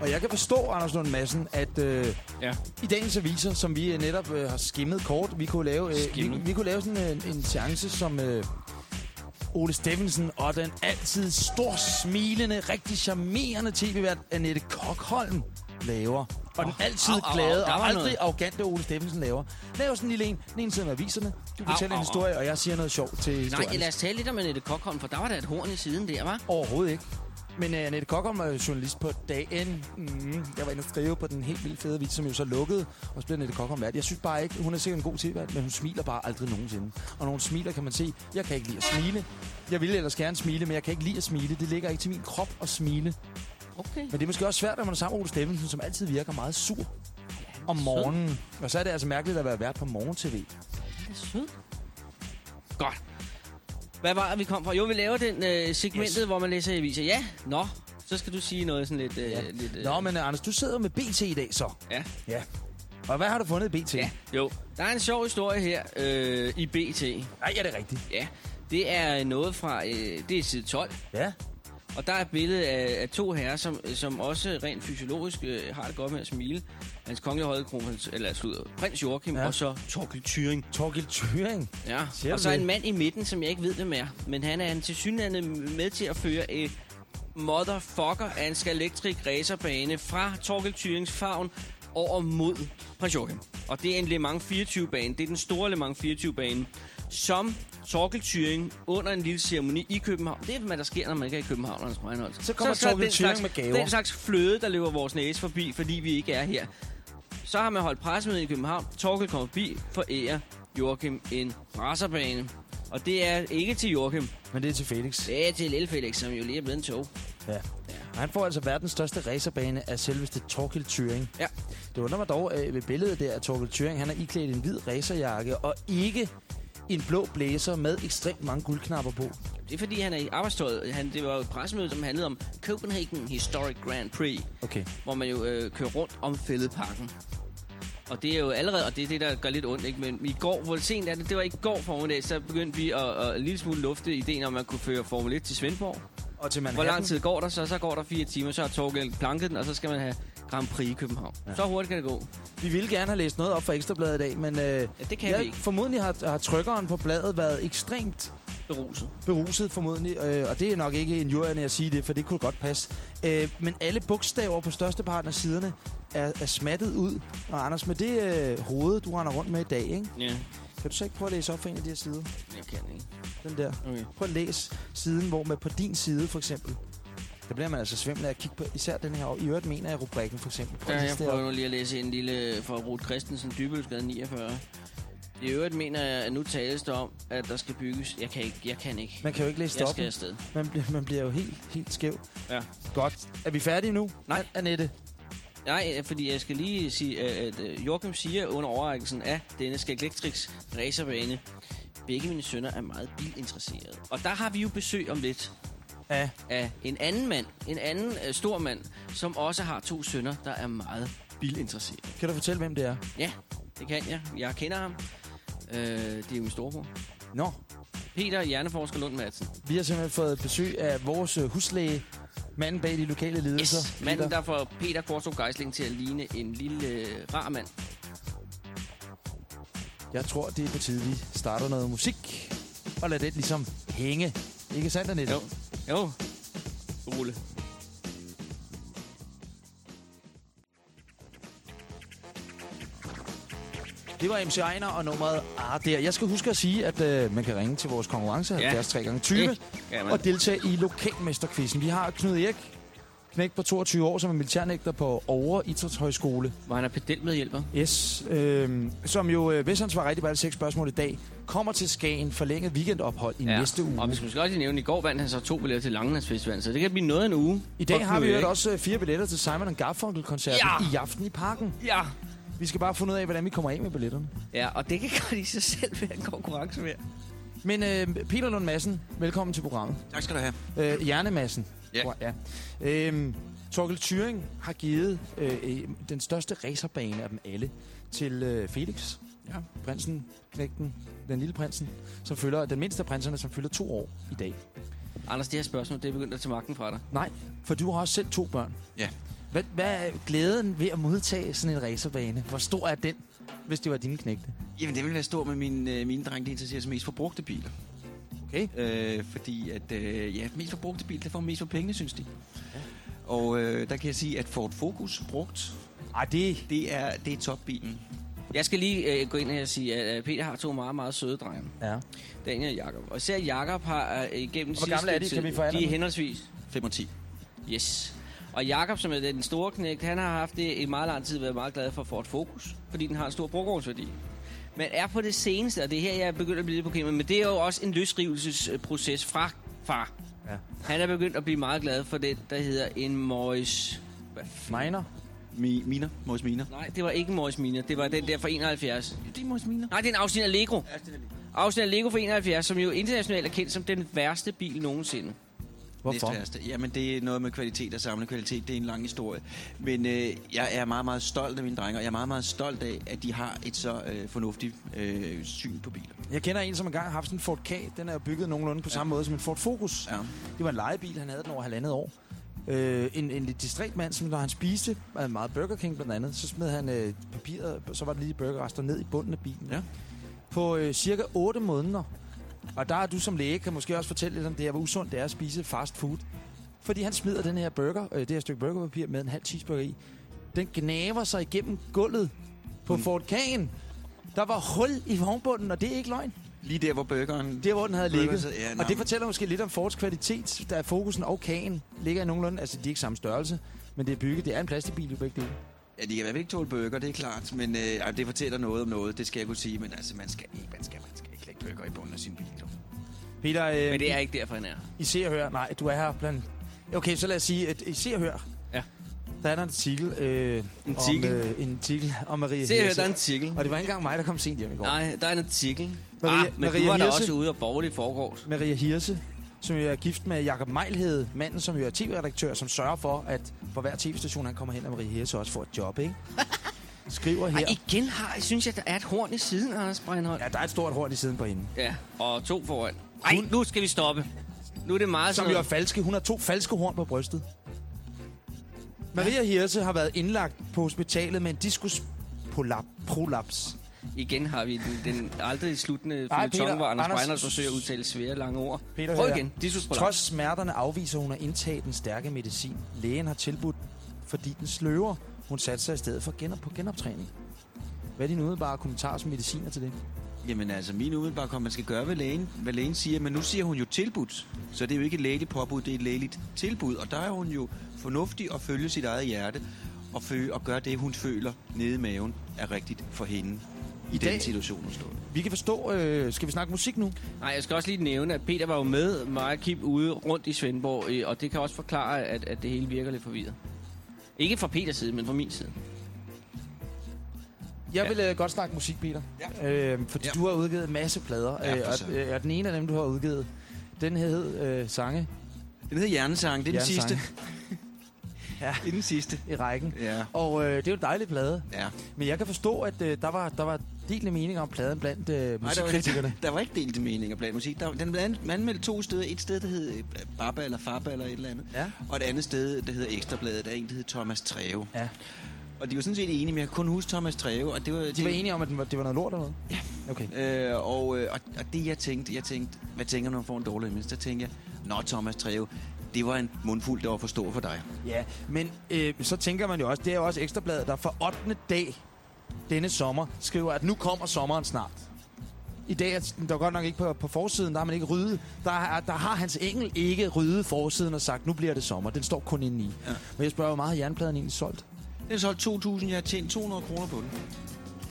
Og jeg kan forstå, Anders Lund Madsen, at øh, Ja. i dagens aviser, som vi øh, netop øh, har skimmet kort, vi kunne lave, øh, vi, vi kunne lave sådan en, en seance, som øh, Ole Steffensen og den altid stor smilende, rigtig charmerende tv-vært Annette Kokholm laver, og den altid au, au, au, glade og var aldrig noget. arrogante Ole Steffensen laver. Lav sådan en lille en. Den ene side med aviserne. Du fortæller au, en historie, og jeg siger noget sjovt til historien. Nej, lad os tale lidt om Annette Kokholm, for der var der et horn i siden der, var. Overhovedet ikke. Men uh, Annette Kokholm er jo journalist på dagen. Mm, jeg var inde og skrive på den helt vildt fede avis, som jo så lukkede. Og så blev Annette Kokholm vært. Jeg synes bare ikke, hun er sikkert en god tilvært, men hun smiler bare aldrig nogensinde. Og når hun smiler, kan man se, jeg kan ikke lide at smile. Jeg ville ellers gerne smile, men jeg kan ikke lide at smile. Det ligger ikke til min krop at smile. Okay. Men det er måske også svært, når man er sammen med Ole Steffensen, som altid virker meget sur om morgenen. Og så er det altså mærkeligt at være vært på morgen-tv. Det er sød. Godt. Hvad var det, vi kom fra? Jo, vi laver den øh, segmentet, yes. hvor man læser i aviser. Ja, nå. Så skal du sige noget sådan lidt... Øh, Ja. lidt øh, Nå, men uh, Anders, du sidder med BT i dag så. Ja. Ja. Og hvad har du fundet i BT? Ja, jo. Der er en sjov historie her øh, i BT. Nej, er det rigtigt? Ja, det er noget fra... Øh, det er side 12. Ja. Og der er et billede af, af to herrer, som, som også rent fysiologisk øh, har det godt med at smile. Hans kongelige højde kronprins, eller slutter, prins Joachim, Ja. og så Torkel Thyring. Torgild Thuring. Ja, Siger og så det? en mand i midten, som jeg ikke ved, hvem er. Men han er en til synligheden med til at føre et motherfucker af en skalektrik racerbane fra Torkel Thyrings favn over mod prins Joachim. Og det er en Le Mans 24-bane. Det er den store Le Mans 24-bane, som Torkel Thyring under en lille ceremoni i København. Det er, hvad der sker, når man ikke er i København, Anders Breinholt. Så kommer er Torkild den Thyrring slags- med gaver. Den slags fløde, der løber vores næse forbi, fordi vi ikke er her. Så har man holdt pressemøde i København. Torkel kommer forbi, forærer Joachim en racerbane. Og det er ikke til Joachim. Men det er til Felix. Det er til Lille Felix, som jo lige er blevet en tog. Ja. Og han får altså verdens største racerbane af selveste Torkild Thuring. Ja. Det undrer mig dog øh, ved billedet der, at Torkild Thuring han er iklædt en hvid racerjakke og ikke en blå blæser med ekstremt mange guldknapper på. Det er fordi, han er i arbejdstøjet. Han, det var jo et pressemøde, som handlede om Copenhagen Historic Grand Prix, Okay. hvor man jo øh, kører rundt om fældeparken. Og det er jo allerede, og det er det, der gør lidt ondt, ikke? Men i går, hvor sent er det, det var i går formiddag, så begyndte vi at, at, en lille smule lufte ideen om, at man kunne føre Formel 1 til Svendborg. Og til Hvor Manhattan. lang tid går der så? Så går der fire timer, så har Torgel planket den, og så skal man have Grand Prix i København. Ja. Så hurtigt kan det gå. Vi ville gerne have læst noget op fra Ekstrabladet i dag, men øh, Ja, det kan jeg, vi ikke. formodentlig har, har trykkeren på bladet været ekstremt Beruset. beruset formodentlig, øh, og det er nok ikke en jurerne at sige det, for det kunne godt passe. Øh, men alle bogstaver på størsteparten af siderne er, er smattet ud. Og Anders, med det øh, hoved, du render rundt med i dag, ikke? Ja, kan du så ikke prøve at læse op for en af de her sider? jeg kan ikke. Den der. Okay. Prøv at læse siden, hvor med på din side for eksempel. Der bliver man altså svimmel af at kigge på især den her. I øvrigt mener jeg rubrikken for eksempel. Prøv Ja, jeg det prøver nu lige at læse en lille fra Ruth Christensen, Dybølsgade 49. I øvrigt mener jeg, at nu tales der om, at der skal bygges. Jeg kan ikke. Jeg kan ikke. Man kan jo ikke læse det Jeg skal afsted. Man bliver, man bliver jo helt, helt skæv. Ja. Godt. Er vi færdige nu? Nej. Annette. Nej, fordi jeg skal lige sige, at øh, Joachim siger under overrækkelsen af denne Skaglectrix racerbane, begge mine sønner er meget bilinteresserede. Og der har vi jo besøg om lidt Ja. af en anden mand, en anden øh, stor mand, som også har to sønner, der er meget bilinteresserede. Kan du fortælle, hvem det er? Ja, det kan jeg. Jeg kender ham. Øh, det er jo min storebror. Nå, Peter Hjerneforsker Lund Madsen. vi har simpelthen fået besøg af vores øh, huslæge, manden bag de lokale ledelser. Yes, manden, der får Peter Kvartrup Geisling til at ligne en lille øh, rar mand. Jeg tror, det er på tide, vi starter noget musik. Og lad det ligesom hænge. Ikke sandt, Annette? Jo. Jo. Rulle. Det var MC Ejner og nummeret Ah der. Jeg skal huske at sige, at øh, man kan ringe til vores konkurrence, Ja. 70 3 x 20 Ja, og deltage i lokalmesterquizzen. Vi har Knud Erik, knæk på 22 år, som er militærnægter på Over Idrætshøjskole. Hvor han er pedelmedhjælper. Yes, øh, som jo, øh, hvis han svarer rigtigt på alle seks spørgsmål i dag, kommer til Skagen forlænget weekendophold i ja. næste uge. Og vi skal måske også lige nævne, at i går vandt han så to billetter til Langelands Festival, så det kan blive noget af en uge. I dag har vi jo også øh, fire billetter til Simon Garfunkel-koncerten Ja! i aften i parken. Ja. Vi skal bare finde ud af, hvordan vi kommer af med billetterne. Ja, og det kan godt i sig selv være en konkurrence mere. Men øh, Peter Lund Madsen, velkommen til programmet. Tak skal du have. Øh, Hjernemassen. Ja. Jeg. ja. Øhm, Torkel Thyring har givet øh, øh, den største racerbane af dem alle til øh, Felix. Ja. Prinsen, knægten, den lille prinsen, som fylder, den mindste af prinserne, som fylder to år i dag. Anders, det her spørgsmål, det er begyndt at tage magten fra dig. Nej, for du har også selv to børn. Ja. Hvad, hvad er glæden ved at modtage sådan en racerbane? Hvor stor er den, hvis det var dine knægte? Jamen, det vil være stor med min, øh, mine drenge, der interesserer sig mest for brugte biler. Okay. Øh, fordi at, øh, ja, mest for brugte biler, det får mest for pengene, synes de. Ja. Og øh, der kan jeg sige, at Ford Focus brugt, Ej, det... det er, det er topbilen. Jeg skal lige øh, gå ind og sige, at øh, Peter har to meget, meget søde drenge. Ja. Daniel og Jakob. Og især Jakob har øh, igennem Hvor gamle er de? Kan vi få De er henholdsvis. 5 og 10. Yes. Og Jakob, som er den store knægt, han har haft det i meget lang tid været meget glad for Ford Focus, fordi den har en stor brugårdsværdi. Men er på det seneste, og det er her, jeg er begyndt at blive lidt på men det er jo også en løsrivelsesproces fra far. Ja. Han er begyndt at blive meget glad for det, der hedder en Morris... Miner. Mi, miner, Morris Miner. Nej, det var ikke en Morris Miner. Det var den der fra 71. Det er Morris Miner. Nej, det er en afsnit af Lego. Afsnit af Lego fra 71, som jo internationalt er kendt som den værste bil nogensinde. Hvorfor? Næstværste. Jamen, det er noget med kvalitet og samlet kvalitet. Det er en lang historie. Men øh, jeg er meget, meget stolt af mine drenge, og jeg er meget, meget stolt af, at de har et så øh, fornuftigt øh, syn på biler. Jeg kender en, som engang har haft sådan en Ford K. Den er jo bygget nogenlunde på samme måde som en Ford Focus. Ja. Det var en lejebil, han havde den over halvandet år. Øh, en, en lidt distræt mand, som når han spiste øh, meget Burger King blandt andet, så smed han øh, papiret, så var der lige burgerrester ned i bunden af bilen. Ja. På øh, cirka 8 måneder. Og der er du som læge, kan måske også fortælle lidt om det her, hvor usundt det er at spise fast food. Fordi han smider den her burger, øh, det her stykke burgerpapir med en halv cheeseburger i. Den gnaver sig igennem gulvet på Mm. Ford K'en. Der var hul i vognbunden, og det er ikke løgn. Lige der, hvor burgeren... Der, hvor den havde ligget. ja, og det fortæller måske lidt om Fords kvalitet, da fokusen og kagen ligger i nogenlunde. Altså, de er ikke samme størrelse, men det er bygget. Det er en plastikbil i begge dele. Ja, de kan i hvert fald ikke tåle burger, det er klart. Men øh, det fortæller noget om noget, det skal jeg kunne sige. Men altså, man skal ikke, man skal, man burger i bunden af sin bil. du. Peter, øh, Men det er ikke derfor, han er. I ser og hører. Nej, du er her blandt... Okay, så lad os sige, at I ser og hører. Ja. Der er der en artikel, øh, En om, artikel? øh, en artikel om Maria Se, Hirse. der er en artikel. Og det var ikke engang mig, der kom sent hjem i går. Nej, der er en artikel. Maria- ah, men Maria du var da Hirse. også ude og borgerligt foregårs. Maria Hirse, som jo er gift med Jakob Mejlhede, manden, som jo er tv-redaktør, som sørger for, at på hver tv-station, han kommer hen, og Maria Hirse også får et job, ikke? Skriver her. Ej, igen har, synes jeg, der er et horn i siden, Anders Breinholt. Ja, der er et stort horn i siden på hende. Ja, og to foran. Ej, Hun- nu skal vi stoppe. Nu er det meget Som sådan jo er falske. Hun har to falske horn på brystet. Maria Hirse har været indlagt på hospitalet med en diskus prolaps. Igen har vi den, den aldrig sluttende følgetong, hvor Anders Anders- Breinholt forsøger at udtale svære lange ord. Peter, Prøv igen. Diskus på Trods smerterne afviser hun at indtage den stærke medicin. Lægen har tilbudt, fordi den sløver. Hun satte sig i stedet for genop på genoptræning. Hvad er dine umiddelbare kommentarer som mediciner til det? Jamen altså, min umiddelbare kom, man skal gøre, hvad lægen, hvad lægen siger. Men nu siger hun jo tilbudt. Så det er jo ikke et lægeligt påbud, det er et lægeligt tilbud. Og der er hun jo fornuftig at følge sit eget hjerte. Og, føle, og gøre det, hun føler nede i maven, er rigtigt for hende i, I den dag- situation, hun står. Vi kan forstå... Øh, skal vi snakke musik nu? Nej, jeg skal også lige nævne, at Peter var jo med mig og Kip ude rundt i Svendborg, øh, og det kan også forklare, at, at det hele virker lidt forvirret. Ikke fra Peters side, men fra min side. Jeg Ja. vil øh, godt snakke musik, Peter. Ja. Øh, fordi ja. Du har udgivet en masse plader. Ja, øh, og, øh, og den ene af dem, du har udgivet, den hed øh, Sange Den hedder Hjernesang, det er den sidste. Ja, Det er den sidste. i rækken. Ja. Og øh, det er jo en dejlig plade. Ja. Men jeg kan forstå, at øh, der var, der var delte meninger om pladen blandt øh, Nej, der var, musikkritikerne. der var ikke delte meninger blandt musik. Der, den blev an- anmeldt to steder. Et sted, der hed øh, Baba eller Faba eller et eller andet. Ja. Og et andet sted, der hedder Ekstrabladet, der er en, der hed Thomas Treve. Ja. Og de var sådan set enige, men jeg kan kun huske Thomas Treve. Og det var, De var enige om, at den var, det var noget lort eller noget? Ja. Okay. Øh, og, øh, og, og det jeg tænkte, jeg tænkte, hvad tænker man får en dårlig image? Der tænkte jeg, nå Thomas Treve, det var en mundfuld, der var for stor for dig. Ja, men øh, så tænker man jo også, det er jo også Ekstrabladet, der for 8. dag denne sommer skriver, at nu kommer sommeren snart. I dag er der er godt nok ikke på, på forsiden, der har man ikke ryddet. Der, er, der har Hans Engel ikke ryddet forsiden og sagt, nu bliver det sommer. Den står kun inde i. Ja. Men jeg spørger, hvor meget har jernpladen egentlig solgt? Den er solgt 2.000, jeg har tjent 200 kroner på den.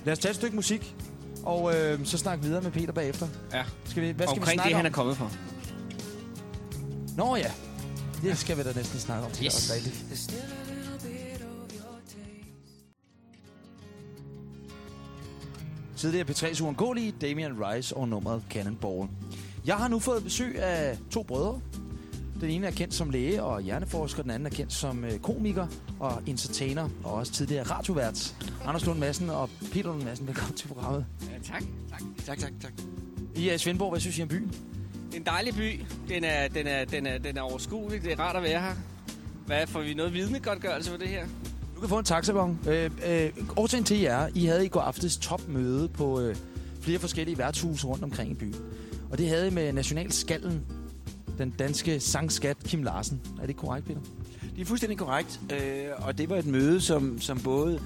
Lad os tage et stykke musik, og øh, så snakke videre med Peter bagefter. Ja. Skal vi, hvad skal vi Omkring snakke det, om? han er kommet for. Nå ja, det skal vi da næsten snakke om. Det er Yes. dejligt. Tidligere P3's uundgåelige Damian Rice og nummeret Cannonball. Jeg har nu fået besøg af to brødre. Den ene er kendt som læge og hjerneforsker, den anden er kendt som øh, komiker og entertainer, og også tidligere radiovært. Anders Lund Madsen og Peter Lund Madsen, velkommen til programmet. Ja, tak. tak. Tak, tak, tak. I er i Svendborg, hvad synes I om byen? Det er en dejlig by. Den er, den er, den er, den er overskuelig. Det er rart at være her. Hvad, får vi noget vidnegodtgørelse for det her? Du kan få en taxabon. Øh, øh, årsagen til jer, I havde i går aftes topmøde på øh, flere forskellige værtshuse rundt omkring i byen. Og det havde I med nationalskallen, den danske sangskat Kim Larsen. Er det korrekt, Peter? Det er fuldstændig korrekt, øh, og det var et møde, som, som både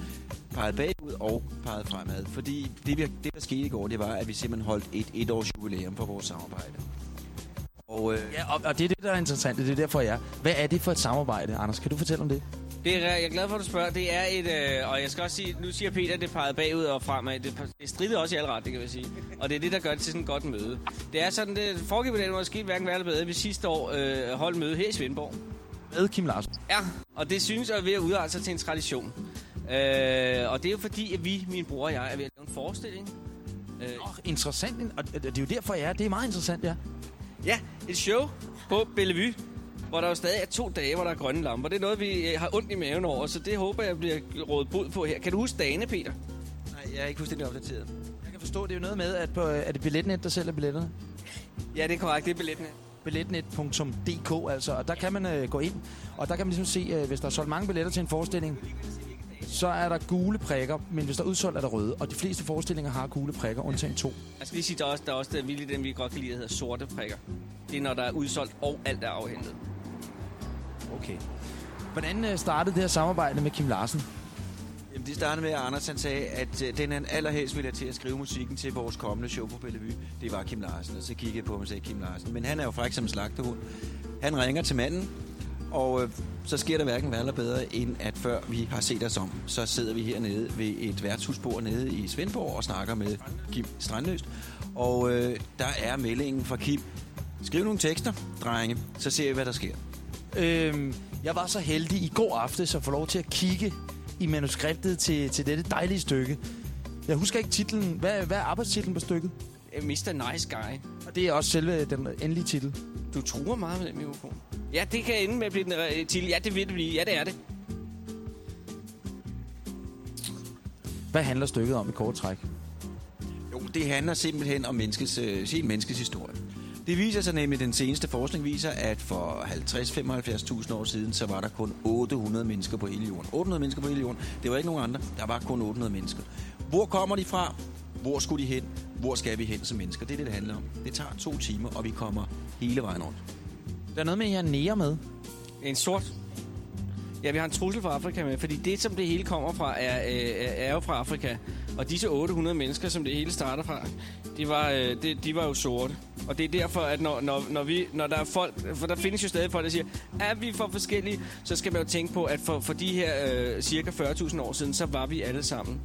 pegede bagud og pegede fremad. Fordi det, det, der skete i går, det var, at vi simpelthen holdt et etårs jubilæum for vores samarbejde. Og øh, Ja, og, og det er det, der er interessant. Det er derfor, jeg er. Hvad er det for et samarbejde, Anders? Kan du fortælle om det? Det er, jeg er glad for, at du spørger. Det er et, øh, og jeg skal også sige, nu siger Peter, at det pegede bagud og fremad. Det, det strider også i alle retninger, kan jeg sige. Og det er det, der gør det til sådan et godt møde. Det er sådan, det foregik på den måde, skete hverken værre eller bedre. Vi sidste år øh, holdt møde her i Svendborg. Med Kim Larsen. Ja, og det synes jeg er ved at udarte sig til en tradition. Øh, og det er jo fordi, at vi, min bror og jeg, er ved at lave en forestilling. Øh, Oh, interessant. Og det er jo derfor, jeg er. Det er meget interessant, ja. Ja, et show på Bellevue, hvor der jo stadig er to dage, hvor der er grønne lamper. Det er noget, vi øh, har ondt i maven over, så det håber jeg bliver rådet bod på her. Kan du huske dagene, Peter? nej, jeg er ikke fuldstændig opdateret. Jeg kan forstå, det er jo noget med, at på, er det Billetnet, der sælger billetterne? Ja, det er korrekt. Det er billettene. billetnet.dk, altså, og der kan man øh, gå ind, og der kan man ligesom se, øh, hvis der er solgt mange billetter til en forestilling, så er der gule prikker, men hvis der er udsolgt, er der røde. Og de fleste forestillinger har gule prikker, undtagen to. Jeg skal lige sige, der er også, der er også der er virkelig den, vi godt kan lide, der hedder sorte prikker. Det er, når der er udsolgt, og alt er afhentet. Okay. Hvordan øh, startede det her samarbejde med Kim Larsen? Jamen, det startede med, at Anders han sagde, at øh, den han allerhelst ville have til at skrive musikken til vores kommende show på Bellevue, det var Kim Larsen. Og så kiggede jeg på ham og sagde, Kim Larsen. Men han er jo fræk som en slagtehund. Han ringer til manden, og øh, så sker der hverken værre eller bedre, end at før vi har set os om, så sidder vi hernede ved et værtshusbord nede i Svendborg og snakker med Kim Strandløst. Og øh, der er meldingen fra Kim. Skriv nogle tekster, drenge, så ser vi, hvad der sker. Øhm, jeg var så heldig i går aftes at få lov til at kigge i manuskriptet til, til dette dejlige stykke. Jeg husker ikke titlen. Hvad, hvad er arbejdstitlen på stykket? Øh, Mr. Nice Guy. Og det er også selve den endelige titel. Du truer meget med den mikrofon. Ja, det kan ende med at blive den øh, til. Ja, det vil det blive. Ja, det er det. Hvad handler stykket om i kort træk? Jo, det handler simpelthen om menneskets, øh, sin menneskets historie. Det viser sig nemlig, at den seneste forskning viser, at for 50-75.000 år siden, så var der kun 800 mennesker på hele jorden. 800 mennesker på hele jorden. Det var ikke nogen andre. Der var kun 800 mennesker. Hvor kommer de fra? Hvor skulle de hen? Hvor skal vi hen som mennesker? Det er det, det handler om. Det tager to timer, og vi kommer hele vejen rundt. Der er noget med, at jeg nærer med. En sort. Ja, vi har en trussel fra Afrika med, fordi det, som det hele kommer fra, er, øh, er jo fra Afrika. Og disse 800 mennesker, som det hele starter fra, de var, øh, de, de var jo sorte. Og det er derfor, at når, når, når, vi, når der er folk, for der findes jo stadig folk, der siger, at vi er for forskellige, så skal man jo tænke på, at for, for de her øh, cirka 40.000 år siden, så var vi alle sammen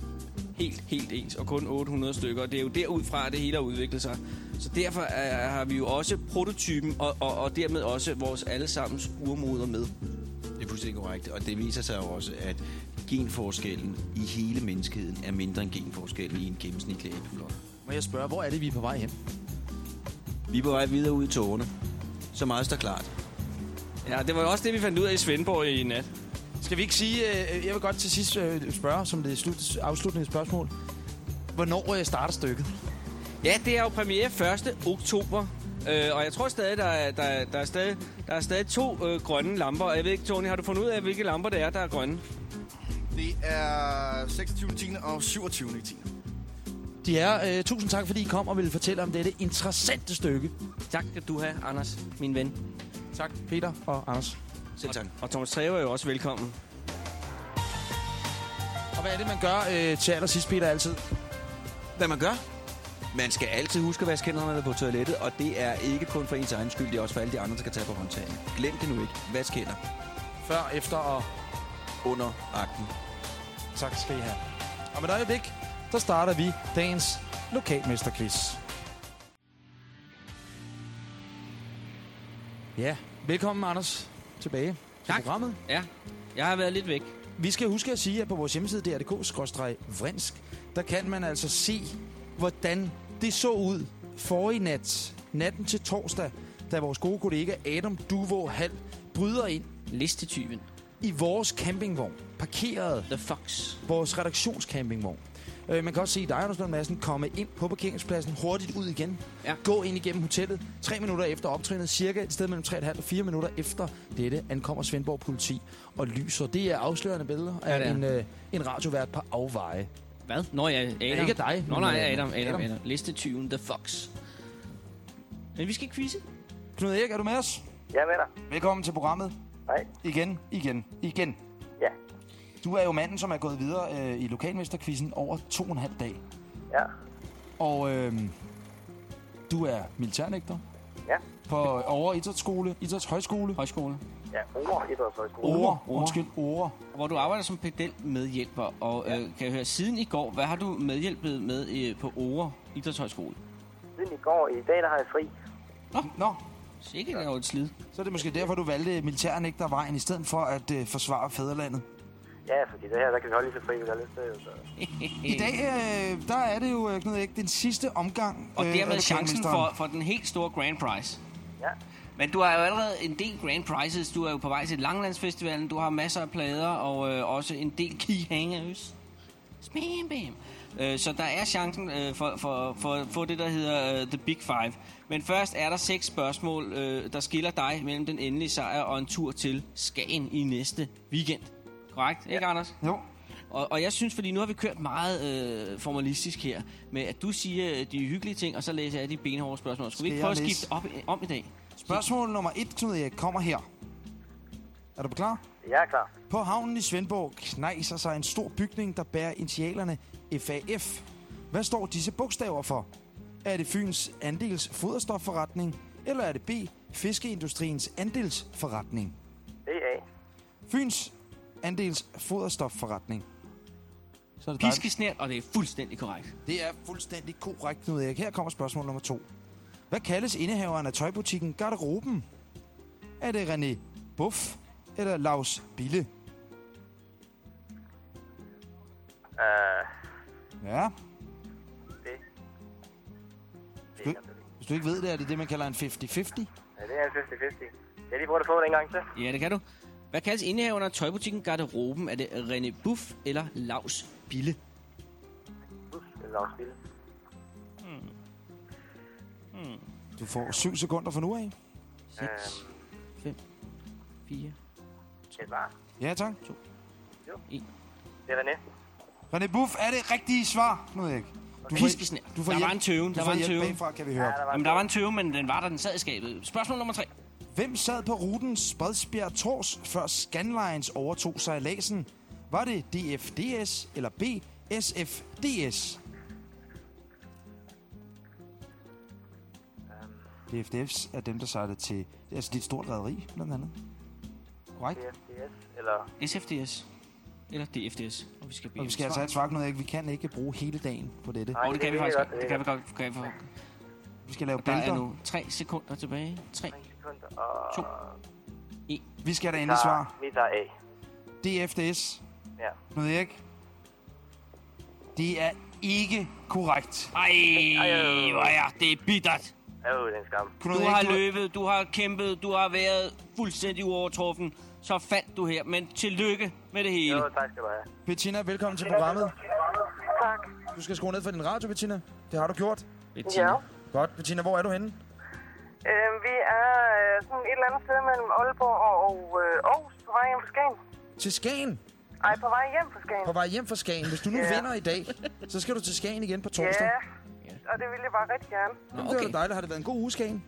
helt, helt ens, og kun 800 stykker. Og det er jo derudfra, at det hele har udviklet sig. Så derfor er, har vi jo også prototypen, og, og, og dermed også vores allesammens urmoder med. Er fuldstændig korrekt. Og det viser sig jo også, at genforskellen i hele menneskeheden er mindre end genforskellen i en gennemsnitlig æbleblok. Må jeg spørge, hvor er det, vi er på vej hen? Vi er på vej videre ud i tårne. Så meget står klart. Ja, det var også det, vi fandt ud af i Svendborg i nat. Skal vi ikke sige, øh, jeg vil godt til sidst øh, spørge, som det slut, afslutende spørgsmål. Hvornår øh, starter stykket? Ja, det er jo premiere 1. oktober. Øh, og jeg tror stadig, der er, der, er- der er stadig, der er stadig to øh, grønne lamper. Og Jeg ved ikke, Tony, har du fundet ud af, hvilke lamper det er, der er grønne? Det er 26. 10. og 27. 10. De er, øh, tusind tak, fordi I kom og ville fortælle om dette interessante stykke. Tak skal du have, Anders, min ven. Tak, Peter og Anders. Selv tak. Og Thomas Treve er jo også velkommen. Og hvad er det, man gør øh, til allersidst, Peter, altid? Hvad man gør? Man skal altid huske at vaske hænderne, når er på toilettet, og det er ikke kun for ens egen skyld, det er også for alle de andre, der skal tage på håndtagen. Glem det nu ikke. Vask hænder Før, efter og under akten. tak skal I have. Og med et øjeblik, så starter vi dagens lokalmesterquiz. Ja, velkommen, Anders, tilbage til Tak. programmet. Ja, jeg har været lidt væk. Vi skal huske at sige, at på vores hjemmeside drdk-vrinsk, der kan man altså se, hvordan det så ud forrige nat, natten til torsdag, da vores gode kollega Adam Duvo Hal bryder ind Listetyven. i vores campingvogn, parkeret The Fox. vores redaktionscampingvogn. Øh, man kan også se dig, Anders Lund Madsen, komme ind på parkeringspladsen, hurtigt ud igen. Ja. Gå ind igennem hotellet. Tre minutter efter optrinnet, cirka et sted mellem 3,5 og 4 minutter efter dette, ankommer Svendborg politi og lyser. Det er afslørende billeder af Ja, en, øh, en radiovært på afveje. Hvad? Nå ja, Adam. Ja, ikke dig, Nå nej, øh, Adam, Adam, Adam. Adam. Listetyven, The Fox. Men vi skal quizze. Knud Erik, er du med os? Jeg er med dig. Velkommen til programmet. Hej. Igen, igen, igen. Ja. Du er jo manden, som er gået videre øh, i lokalmesterquizzen over to og en halv dag. Ja. Og øh, du er militærnægter Ja. på over idrætsskole, idrætshøjskole. Højskole. Ja, Ore Idrætshøjskole. Ore, undskyld, Ore. Hvor du arbejder som pedel medhjælper. Og ja. øh, kan jeg høre, siden i går, hvad har du medhjælpet med øh, på Ore Idrætshøjskole? Siden i går, i dag der har jeg fri. Nå, Nå. Sikkert er jo et slid. Så er det måske derfor, du valgte militærnægtervejen, i stedet for at øh, forsvare fædrelandet. Ja, fordi det her, der kan vi holde lige så fri, jeg har lyst til. Så. I dag, øh, der er det jo øh, Knud Erik, den sidste omgang. Og øh, dermed chancen for, for den helt store grand prize. Ja. Men du har jo allerede en del grand prizes. Du er jo på vej til Langlandsfestivalen. Du har masser af plader og øh, også en del key hangers. Spam, bam. Øh, så der er chancen øh, for, for, for, for det, der hedder øh, The Big Five. Men først er der seks spørgsmål, øh, der skiller dig mellem den endelige sejr og en tur til Skagen i næste weekend. Korrekt, ja. ikke Anders? Jo. Og, og jeg synes, fordi nu har vi kørt meget øh, formalistisk her, med at du siger de hyggelige ting, og så læser jeg de benhårde spørgsmål. Skulle vi ikke prøve at skifte op, om i dag? Spørgsmål nummer et, Knud Erik, kommer her. Er du klar? Jeg er klar. På havnen i Svendborg knejser sig en stor bygning, der bærer initialerne FAF. Hvad står disse bogstaver for? Er det Fyns andels foderstofforretning, eller er det B, fiskeindustriens andelsforretning? Det er A. Fyns andels foderstofforretning. Så er det. Piskesnært, og det er fuldstændig korrekt. Det er fuldstændig korrekt, Knud Erik. Her kommer spørgsmål nummer to. Hvad kaldes indehaveren af tøjbutikken Garderoben? Er det René Buff eller Lars Bille? Uh, Ja, det. Skal vi- hvis du ikke ved det, er det det, man kalder en 50-50. Ja, det er en 50-50. Kan jeg lige prøve at få det en gang til? Ja, det kan du. Hvad kaldes indehaveren af tøjbutikken Garderoben? Er det René Buff eller Laus Bille? Uff, det er Lars Bille. Du får 7 sekunder fra nu af. 6, 5, 4, Skal jeg svare? Ja, tak. Jo. 1. Det er René. René Buff er det rigtige svar, Knud Erik. Du får-. Du får Der var hjælp- en tøven. Du Der var en tøven. bagfra, kan vi Ja, høre. der var Jamen, der var en tøve, men den var der, den sad i skabet. Spørgsmål nummer 3. Hvem sad på ruten Spredsbjerg Tors, før Scanlines overtog sejladsen? Var det DFDS eller B, SFDS? DFDS er dem, der sejlede til... Altså, det er et stort rederi, blandt andet. Korrekt. DFDS, eller... SFDS. Eller DFDS. Og vi skal Og vi skal altså have et svar, Knud Erik. Vi kan ikke bruge hele dagen på dette. Nej, Og det kan vi faktisk godt. Det kan vi godt. Kan vi godt. Vi skal lave Der er nu 3 sekunder tilbage. 3. 3 sekunder, og... To. Vi skal have det endelige svar. vi tager A. DFDS. Ja. Knud Erik. Det er ikke korrekt. Ej, hvor er det bittert. Åh, det er en skam. Du har løbet, du har kæmpet, du har været fuldstændig uovertruffen. Så fandt du her, men tillykke med det hele. Jo, tak skal du have. Bettina, velkommen til programmet. Tak. Du skal skrue ned for din radio, Bettina. Det har du gjort. Bettina. Ja. Godt. Bettina, hvor er du henne? Øh, vi er øh, sådan et eller andet sted mellem Aalborg og øh, Aarhus på vej hjem fra Skagen. Til Skagen. Ej, på vej hjem fra Skagen. På vej hjem fra Skagen. Hvis du nu Ja. vinder i dag, så skal du til Skagen igen på torsdag. Ja, og det ville jeg bare rigtig gerne. Nå, okay. Det var dejligt. Har det været en god uge, Skagen?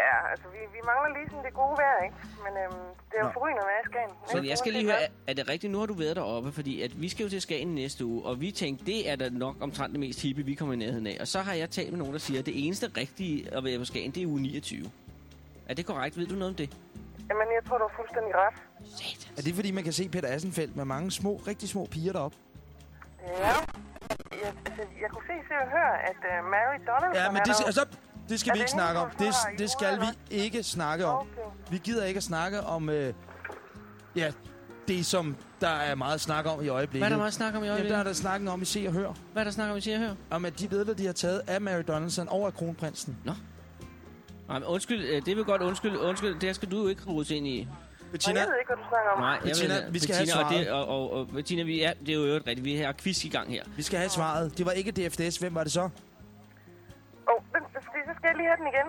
Ja, altså vi, vi mangler lige sådan det gode vejr, ikke? Men øhm, det er jo forrygende at være i Skagen. Så jeg skal lige høre, er- er det rigtigt, nu har du været deroppe? Fordi at vi skal jo til Skagen næste uge, og vi tænkte, det er da nok omtrent det mest hippe, vi kommer i nærheden af. Og så har jeg talt med nogen, der siger, at det eneste rigtige at være på Skagen, det er uge 29. Er det korrekt? Ved du noget om det? Jamen, jeg tror, du har fuldstændig ret. Er det fordi, man kan se Peter Assenfeldt med mange små, rigtig små piger deroppe? Ja. Jeg, altså, jeg kunne se, se og høre, at uh, Mary Donaldson... Ja, men det, der- altså, det skal vi ikke snakke om. Det, det skal vi ikke snakke om. Okay. Vi gider ikke at snakke om... Øh, ja, det som der er meget snak om i øjeblikket. Hvad er der meget snak om i Jamen, øjeblikket? der er der snakken om i Se og Hør. Hvad er der snak om, I siger her? Om at de billeder, de har taget af Mary Donaldson over kronprinsen. Nå. Nej, men undskyld, øh, det vil godt undskyld, undskyld, det skal du jo ikke rode ind i. Bettina, Jeg ved ikke, hvad du snakker om. Nej, jeg Bettina, ved, vi skal Bettina, have og, det, og, og, og, Bettina, vi er, det er jo øvrigt rigtigt, vi har quiz i gang her. vi skal have svaret. Det var ikke DFDS. Hvem var det så? Åh, oh, så skal jeg lige have den igen.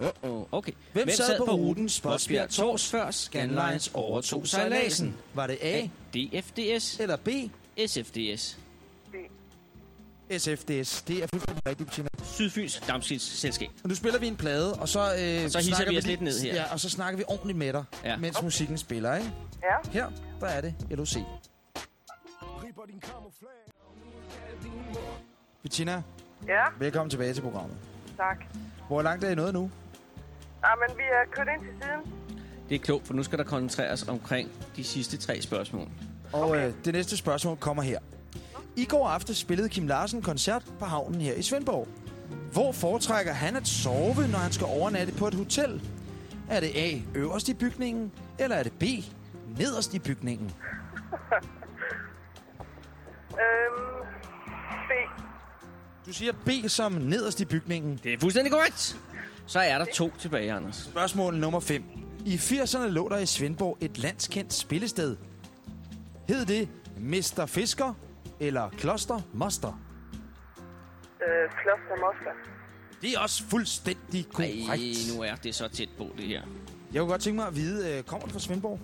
Uh-oh. Okay. Hvem, Hvem sad på ruten Spotsbjerg Tors før Scanlines overtog sejladsen? Var det A, DFDS eller B? SFDS? SFDS. Det er fuldstændig rigtigt, Bettina. Sydfyns Dampskibsselskab. Og nu spiller vi en plade, og så... Øh, Og så hisser snakker vi os lidt ned her. Ja, og så snakker vi ordentligt med dig, Ja. mens musikken spiller, ikke? Ja. Her, der er det LOC. Bettina, Ja, velkommen tilbage til programmet. tak. Hvor langt er I nået nu? Ja, men vi er kørt ind til siden. Det er klogt, for nu skal der koncentreres omkring de sidste tre spørgsmål. Og okay. øh, det næste spørgsmål kommer her. I går aftes spillede Kim Larsen koncert på havnen her i Svendborg. Hvor foretrækker han at sove, når han skal overnatte på et hotel? Er det A. øverst i bygningen, eller er det B. nederst i bygningen? Øhm, B. Du siger B som nederst i bygningen. Det er fuldstændig korrekt. Så er der to tilbage, Anders. Spørgsmål nummer 5. I 80'erne lå der i Svendborg et landskendt spillested. Hed det Mr. Fisker eller Kloster Moster? Øh, Kloster Moster. Det er også fuldstændig korrekt. Ej, nu er det så tæt på, det her. Jeg kunne godt tænke mig at vide, øh, kommer du fra Svendborg?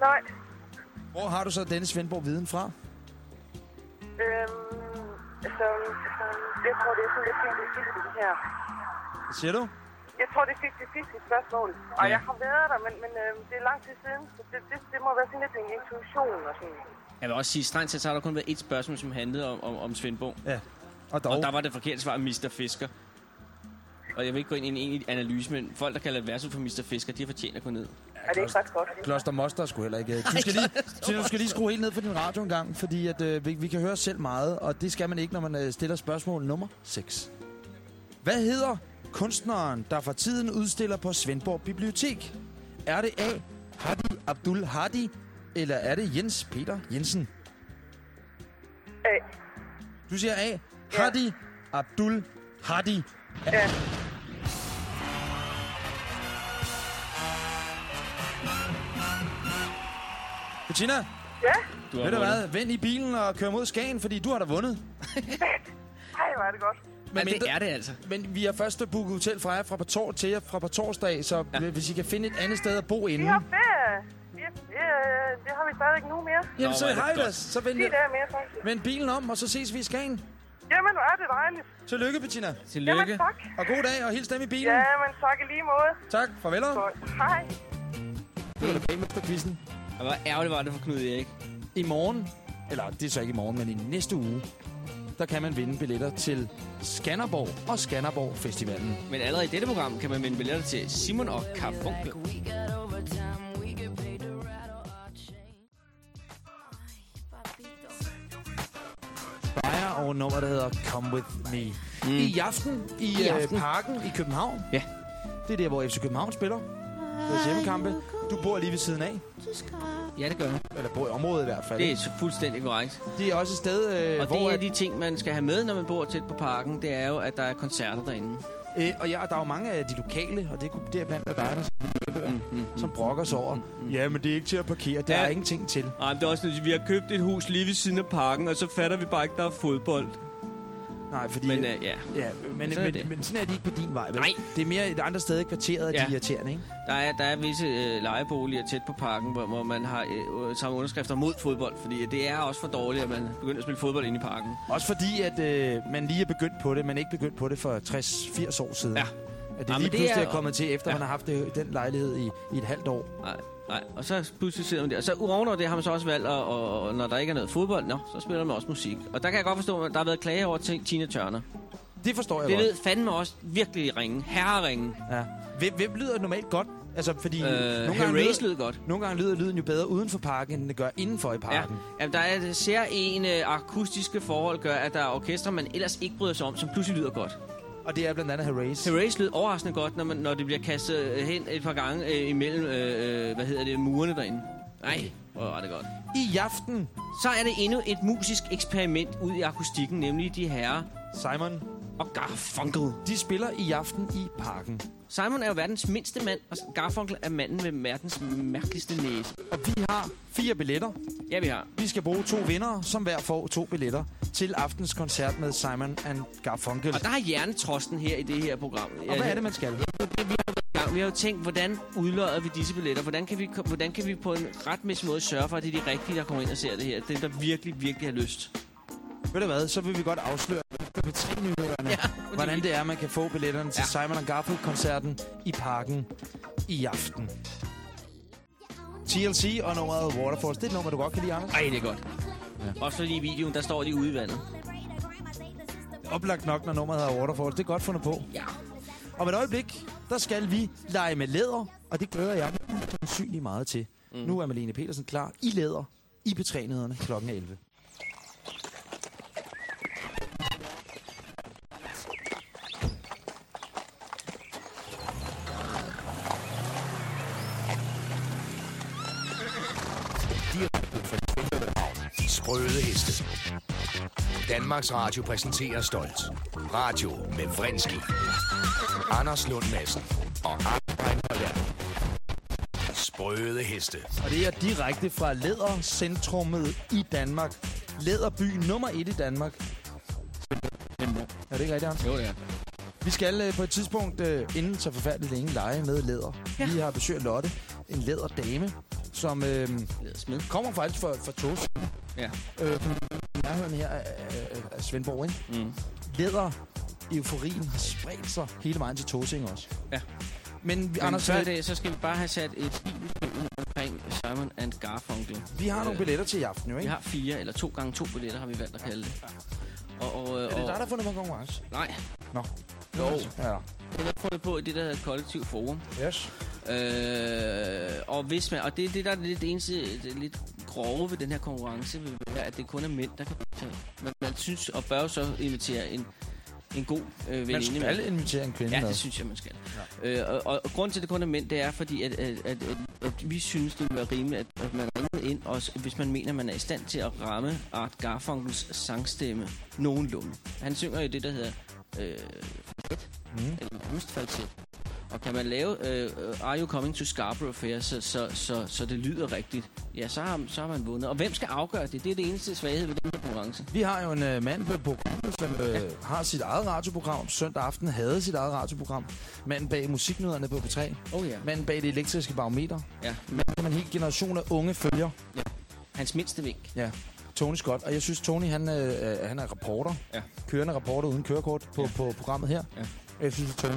Nej. Hvor har du så denne Svendborg-viden fra? Øhm, altså, altså, jeg tror, det er sådan lidt 50-50 det her. Hvad siger du? Jeg tror, det er 50-50 spørgsmål. Og Ja. jeg har været der, men, men øhm, det er lang tid siden. Så det, det, det må være sådan lidt en intuition og sådan. Jeg vil også sige, strengt set, så har der kun været et spørgsmål, som handlede om, om, om Svendborg. Ja. Og, dog. og der var det forkerte svar Mr. Fisker. Og jeg vil ikke gå ind i en egentlig analyse, men folk, der kalder verset for Mr. Fisker, de har fortjent at gå ned. Er det ikke ret godt? Kloster Moster er sgu heller ikke... Du skal lige, du skal lige skrue helt ned for din radio en gang, fordi at, øh, vi, vi kan høre os selv meget, og det skal man ikke, når man øh, stiller spørgsmål nummer 6. Hvad hedder kunstneren, der for tiden udstiller på Svendborg Bibliotek? Er det A. Hadi Abdul Hadi, eller er det Jens Peter Jensen? A. Du siger A. Hadi Abdul Hadi. Ja. Bettina, Ja? Du har ved du hvad? Vend i bilen og kør mod Skagen, fordi du har da vundet. Ej, hvor er det godt. Ja, det er det altså. Men vi har først booket hotel fra jer fra på tor til jer fra på torsdag, så ja. hvis I kan finde et andet sted at bo Vi inden. har ferie. Ja, det har vi stadig ikke nu mere. Jamen, Nå, så det hej da. Så vend, 10 dage mere, faktisk. vend bilen om, og så ses vi i Skagen. Jamen, hvor er det dejligt. Tillykke, Bettina. Tillykke. Jamen, tak. Og god dag, og hils dem i bilen. Jamen, tak i lige måde. Tak. Farvel. Godt. Hej. Det var da bagmesterquizzen. Og hvor ærgerligt var det for Knud Erik. I morgen, eller det er så ikke i morgen, men i næste uge, der kan man vinde billetter til Skanderborg og Skanderborg Festivalen. Men allerede i dette program kan man vinde billetter til Simon og Carfunkel. Bayer og nummer, der hedder Come With Me. Mm. I aften i, I I aften. parken i København. Ja. Det er der, hvor FC København spiller. Deres hjemmekampe. Du bor lige ved siden af. Ja, det gør jeg. Eller bor i området i hvert fald. Det er så fuldstændig korrekt. Det er også et sted, øh, Og hvor... det er de ting, man skal have med, når man bor tæt på parken, det er jo, at der er koncerter derinde. Øh, og ja, og der er jo mange af de lokale, og det, kunne- det er blandt dig, der Mm, mm, som brokker sig over. Ja, men det er ikke til at parkere. Der Ja. er ingenting til. Ej, men det er også vi har købt et hus lige ved siden af parken, og så fatter vi bare ikke, der er fodbold. Nej, fordi... Men øh, ja, ja, men, sådan er men, det. men sådan er de ikke på din vej, vel? Nej. Det er mere et andet sted i kvarteret, Ja. de er irriterende, ikke? der er, der er visse øh, lejeboliger tæt på parken, hvor, hvor man har øh, samme underskrifter mod fodbold, fordi det er også for dårligt, at man begynder at spille fodbold inde i parken. Også fordi, at øh, man lige er begyndt på det, men ikke begyndt på det for 60-80 år siden. Ja. At det Jamen, lige det pludselig er- er kommet til, efter Ja. man har haft det, den lejlighed i, i et halvt år. Nej, nej. Og så pludselig sidder man der. Og så ovenover det har man så også valgt, at, og, og, når der ikke er noget fodbold, nå, så spiller man også musik. Og der kan jeg godt forstå, at der har været klager over Tina Turner. Det forstår jeg Det godt. lød fandme også virkelig ringe. Herreringen. Ja. Hvem, hvem lyder normalt godt? Altså, fordi Øh, nogle, gange lyder, lød godt. nogle gange lyder lyden jo bedre uden for parken, end det gør indenfor i Ja, parken. Jamen, der er en øh, akustiske forhold, gør, at der er orkestre, man ellers ikke bryder sig om, som pludselig lyder godt. Og det er blandt andet Harry Race. Harry Race lød overraskende godt, når, man, når det bliver kastet øh, hen et par gange øh, imellem, øh, øh, hvad hedder det, murene derinde. Nej, hvor var det godt. I aften, Så er det endnu et musisk eksperiment ud i akustikken, nemlig de herrer Simon, og Garfunkel. de spiller i aften i parken. Simon er jo verdens mindste mand, og Garfunkel er manden med verdens mærkeligste næse. Og vi har fire billetter. Ja, vi har. Vi skal bruge to vinder, som hver får to billetter til aftens koncert med Simon and Garfunkel. Og der er hjernetrosten her i det her program. Og hvad er det, man skal? Ja, vi har jo tænkt, hvordan udløjer vi disse billetter? Hvordan kan vi, hvordan kan vi på en retmæssig måde sørge for, at det er de rigtige, der kommer ind og ser det her? Dem, der virkelig, virkelig har lyst. Ved du hvad, så vil vi godt afsløre på P3-nyhederne, ja, hvordan det er, man kan få billetterne til ja. Simon Garfunkel-koncerten i parken i aften. TLC og nummeret Waterfalls. Det er et nummer, du godt kan lide, Anders. Ej, det er godt. Ja. Også fordi i videoen, der står de ude i vandet. Oplagt nok, når nummeret hedder Waterfalls. Det er godt fundet på. Ja. Om et øjeblik, der skal vi lege med læder, og det gør jeg sandsynligt meget til. Mm. Nu er Malene Petersen klar i læder i betrænederne kl. 11. sprøde heste. Danmarks Radio præsenterer stolt. Radio med Vrindski. Anders Lund Madsen og Anders Breinholt Sprøde heste. Og det er direkte fra Lædercentrummet i Danmark. Læderby nummer et i Danmark. Er det ikke rigtigt, Hans? Jo, det er. Vi skal øh, på et tidspunkt, øh, inden så forfærdeligt længe, lege med læder. Ja. Vi har besøgt Lotte, en læderdame, som øh, Lædersmed. kommer faktisk fra, fra Tos. Ja. Øh, nærheden her af, Svendborg, ikke? Mm. Læder euforien har spredt sig hele vejen til Tosing også. Ja. Men, vi, Men Anders, før øh, det, så skal vi bare have sat et omkring Simon and Garfunkel. vi har nogle billetter til i aften, jo, Vi ikke? har fire, eller to gange to billetter, har vi valgt at kalde det. Og, og, Er det og, dig, der har fundet på konkurrence? Nej. Nå. Jo. Ja. Det har fundet på i det, der hedder Kollektiv Forum. Yes. Øh, og hvis man, og det, det der er lidt det eneste det er lidt grove ved den her konkurrence, vil være, at det kun er mænd, der kan deltage. Men man synes, og bør så invitere en, en god øh, veninde. Man skal med. invitere en kvinde Ja, det synes jeg, man skal. Ja. Øh, og, og, og grunden til, at det kun er mænd, det er fordi, at, at, at, at, at vi synes, det vil være rimeligt, at, at man ringer ind, også, hvis man mener, man er i stand til at ramme Art Garfunkels sangstemme nogenlunde. Han synger jo det, der hedder øh, falset, Mm. eller nærmest falset. Og kan man lave øh, Are You Coming to Scarborough Fair, så, så, så, så det lyder rigtigt, ja, så har, så har man vundet. Og hvem skal afgøre det? Det er det eneste svaghed ved den her konkurrence. Vi har jo en øh, mand på programmet, som øh, ja. har sit eget radioprogram. Søndag aften havde sit eget radioprogram. Manden bag musiknyhederne på P3. Oh ja. Manden bag det elektriske barometer. Ja. Manden, som en hel generation af unge følger. ja. Hans mindste vink. Ja. Tony Scott. Og jeg synes, Tony han, øh, øh, han er reporter. Ja. Kørende reporter uden kørekort på, ja. på programmet her. Ja. Jeg synes, Tony...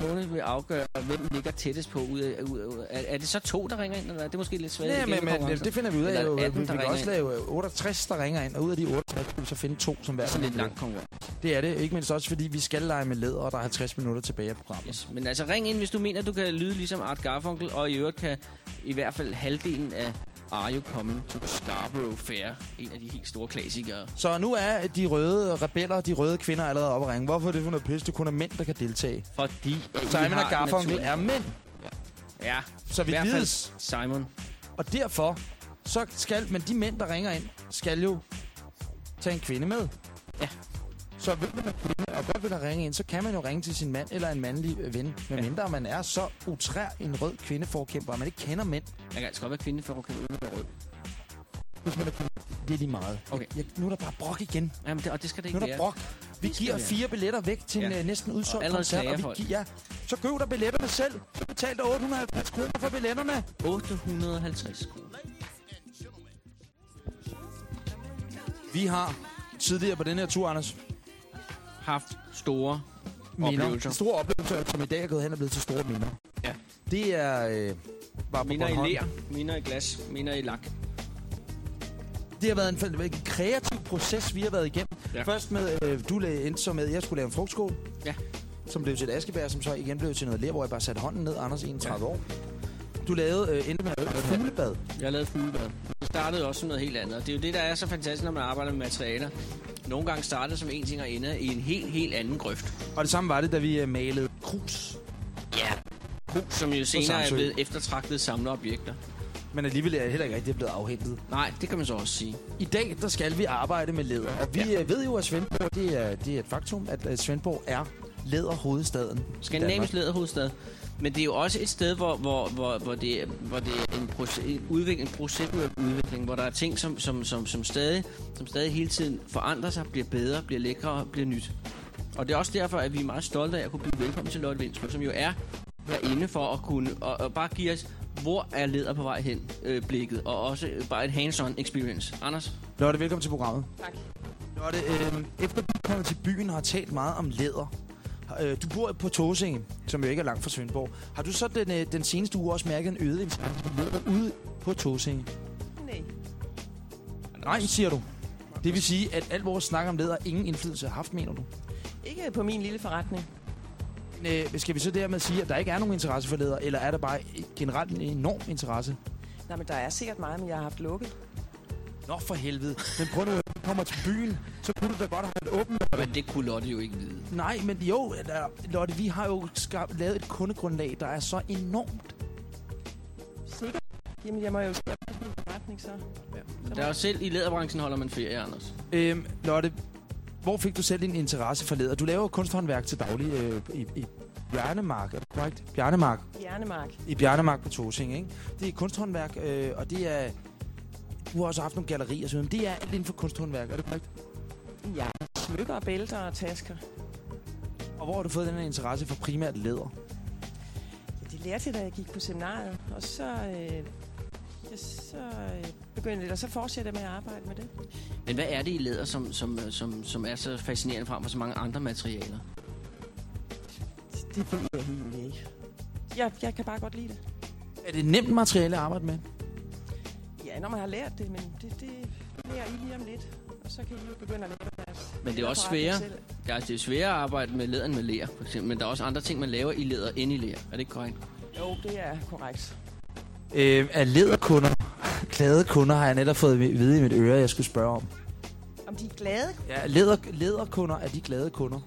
Tony vil afgøre, hvem ligger tættest på ud af, ud af. Er, er det så to, der ringer ind, eller er det måske lidt svært? Ja, men, men det finder vi ud af. Eller Jo. 18, vi, kan ringer også ind? lave øh, 68, der ringer ind. Og ud af de 68, kan vi så finde to, som hver Det er lidt vil. lang konkurrence. Det er det. Ikke mindst også, fordi vi skal lege med læder, og der er 50 minutter tilbage af programmet. Yes. Men altså ring ind, hvis du mener, du kan lyde ligesom Art Garfunkel, og i øvrigt kan i hvert fald halvdelen af Are You Coming to Scarborough Fair, en af de helt store klassikere. Så nu er de røde rebeller, de røde kvinder allerede oppe at ringe. Hvorfor er det for noget pis? Det kun er mænd, der kan deltage. Fordi Simon og Garfunkel er mænd, Ja, så i vi vides. Simon. Og derfor, så skal, men de mænd, der ringer ind, skal jo tage en kvinde med. Ja. Så vil man kvinde, og godt vil der ringe ind, så kan man jo ringe til sin mand eller en mandlig ven. Men mindre man er så utrær en rød kvindeforkæmper, at man ikke kender mænd. Jeg kan altså godt være kvinde for at kunne uden at være rød. Hvis man er. Det er lige meget. Okay. Jeg, nu er der bare brok igen. Jamen, det, og det skal det Nu ikke er der brok. Vi Det giver fire billetter væk til en Ja. øh, næsten Og udsolgt allerede koncert. Og vi folk. gi- ja. Så køb der billetterne selv. Så betal dig 850 kroner for billetterne. 850 kroner. Vi har tidligere på den her tur, Anders, Haft store minder. oplevelser. Store oplevelser, som i dag er gået hen og blevet til store minder. Ja. Det er øh, bare Minder i ler, minder i glas, minder i lak. Det har været en, en kreativ proces, vi har været igennem. Ja. Først med, øh, du endte så med, at jeg skulle lave en frugtskål. Ja. Som blev til et askebær, som så igen blev til noget ler, hvor jeg bare satte hånden ned, Anders, 31 ja. år. Du lavede, øh, endte med at fuglebad. Jeg lavede fuglebad. Startede også som noget helt andet. og Det er jo det, der er så fantastisk, når man arbejder med materialer. Nogle gange starter som en ting og ender i en helt, helt anden grøft. Og det samme var det, da vi øh, malede krus. Ja. Krus, som jo senere er blevet eftertragtede samleobjekter. Men alligevel er det heller ikke rigtig blevet afhentet. Nej, det kan man så også sige. I dag, der skal vi arbejde med læder. Og vi Ja. ja. ved jo, at Svendborg, det er, det er et faktum, at øh, Svendborg er læderhovedstaden. Skandinavisk læderhovedstad. Men det er jo også et sted, hvor, hvor, hvor, hvor, det, er- hvor det er en, proces, en, udvikling, en proceduel udvikling, hvor der er ting, som, som, som, som, stadig, som stadig hele tiden forandrer sig, bliver bedre, bliver lækre, bliver nyt. Og det er også derfor, at vi er meget stolte af at kunne byde velkommen til Lotte Vindsborg, som jo er herinde for at kunne og, og bare give os, hvor er leder på vej hen øh, blikket, og også bare et hands-on experience. Anders? Lotte, velkommen til programmet. Tak. Lotte, øh, efter du kommer til byen og har talt meget om læder. Øh, du bor på Tåsinge, som jo ikke er langt fra Svendborg. Har du så den, øh, den seneste uge også mærket en øget ude på Tåsinge? Nej. Nej, siger du. Det vil sige, at alt vores snak om læder ingen indflydelse har haft, mener du? Ikke på min lille forretning. Øh, skal vi så dermed sige, at der ikke er nogen interesse for læder, eller er der bare generelt en enorm interesse? Nej, men der er sikkert meget, men jeg har haft lukket. Nå for helvede. Men prøv nu, at kommer til byen, så kunne du da godt have været åben. Men det kunne Lotte jo ikke vide. Nej, men jo, der, Lotte, vi har jo skabt, lavet et kundegrundlag, der er så enormt. Sikkert. Jamen, jeg må jo på min forretning, så. Ja. Der er jo selv i læderbranchen holder man ferie, Anders. Øhm, Lotte, hvor fik du selv din interesse for læder? Du laver jo kunsthåndværk til daglig øh, i, i Bjarnemark, er det korrekt? Bjarnemark. Hjernemark. I Bjarnemark på Tosing, ikke? Det er kunsthåndværk, øh, og det er... Du har også haft nogle gallerier, så det er alt inden for kunsthåndværk, er det korrekt? Ja, smykker og bælter og tasker. Og hvor har du fået den her interesse for primært læder? Ja, det lærte jeg, da jeg gik på seminariet. Og så, øh, ja, så øh, begyndte jeg lidt, og så fortsætter jeg med at arbejde med det. Men hvad er det i læder, som, som, som, som er så fascinerende frem for så mange andre materialer? Det ved jeg ikke. Jeg, jeg kan bare godt lide det. Er det et nemt materiale at arbejde med? Ja, når man har lært det, men det, det lærer I lige om lidt. Og så kan I jo begynde at lave deres... Men det er også sværere. Ja, det er sværere at arbejde med læder end med ler, for eksempel. Men der er også andre ting, man laver i læder end i ler. Er det ikke korrekt? Jo, det er korrekt. Øh, af læderkunder, glade kunder, har jeg netop fået at vide i mit øre, jeg skulle spørge om. Om de er glade? Ja, læder, læderkunder er de glade kunder.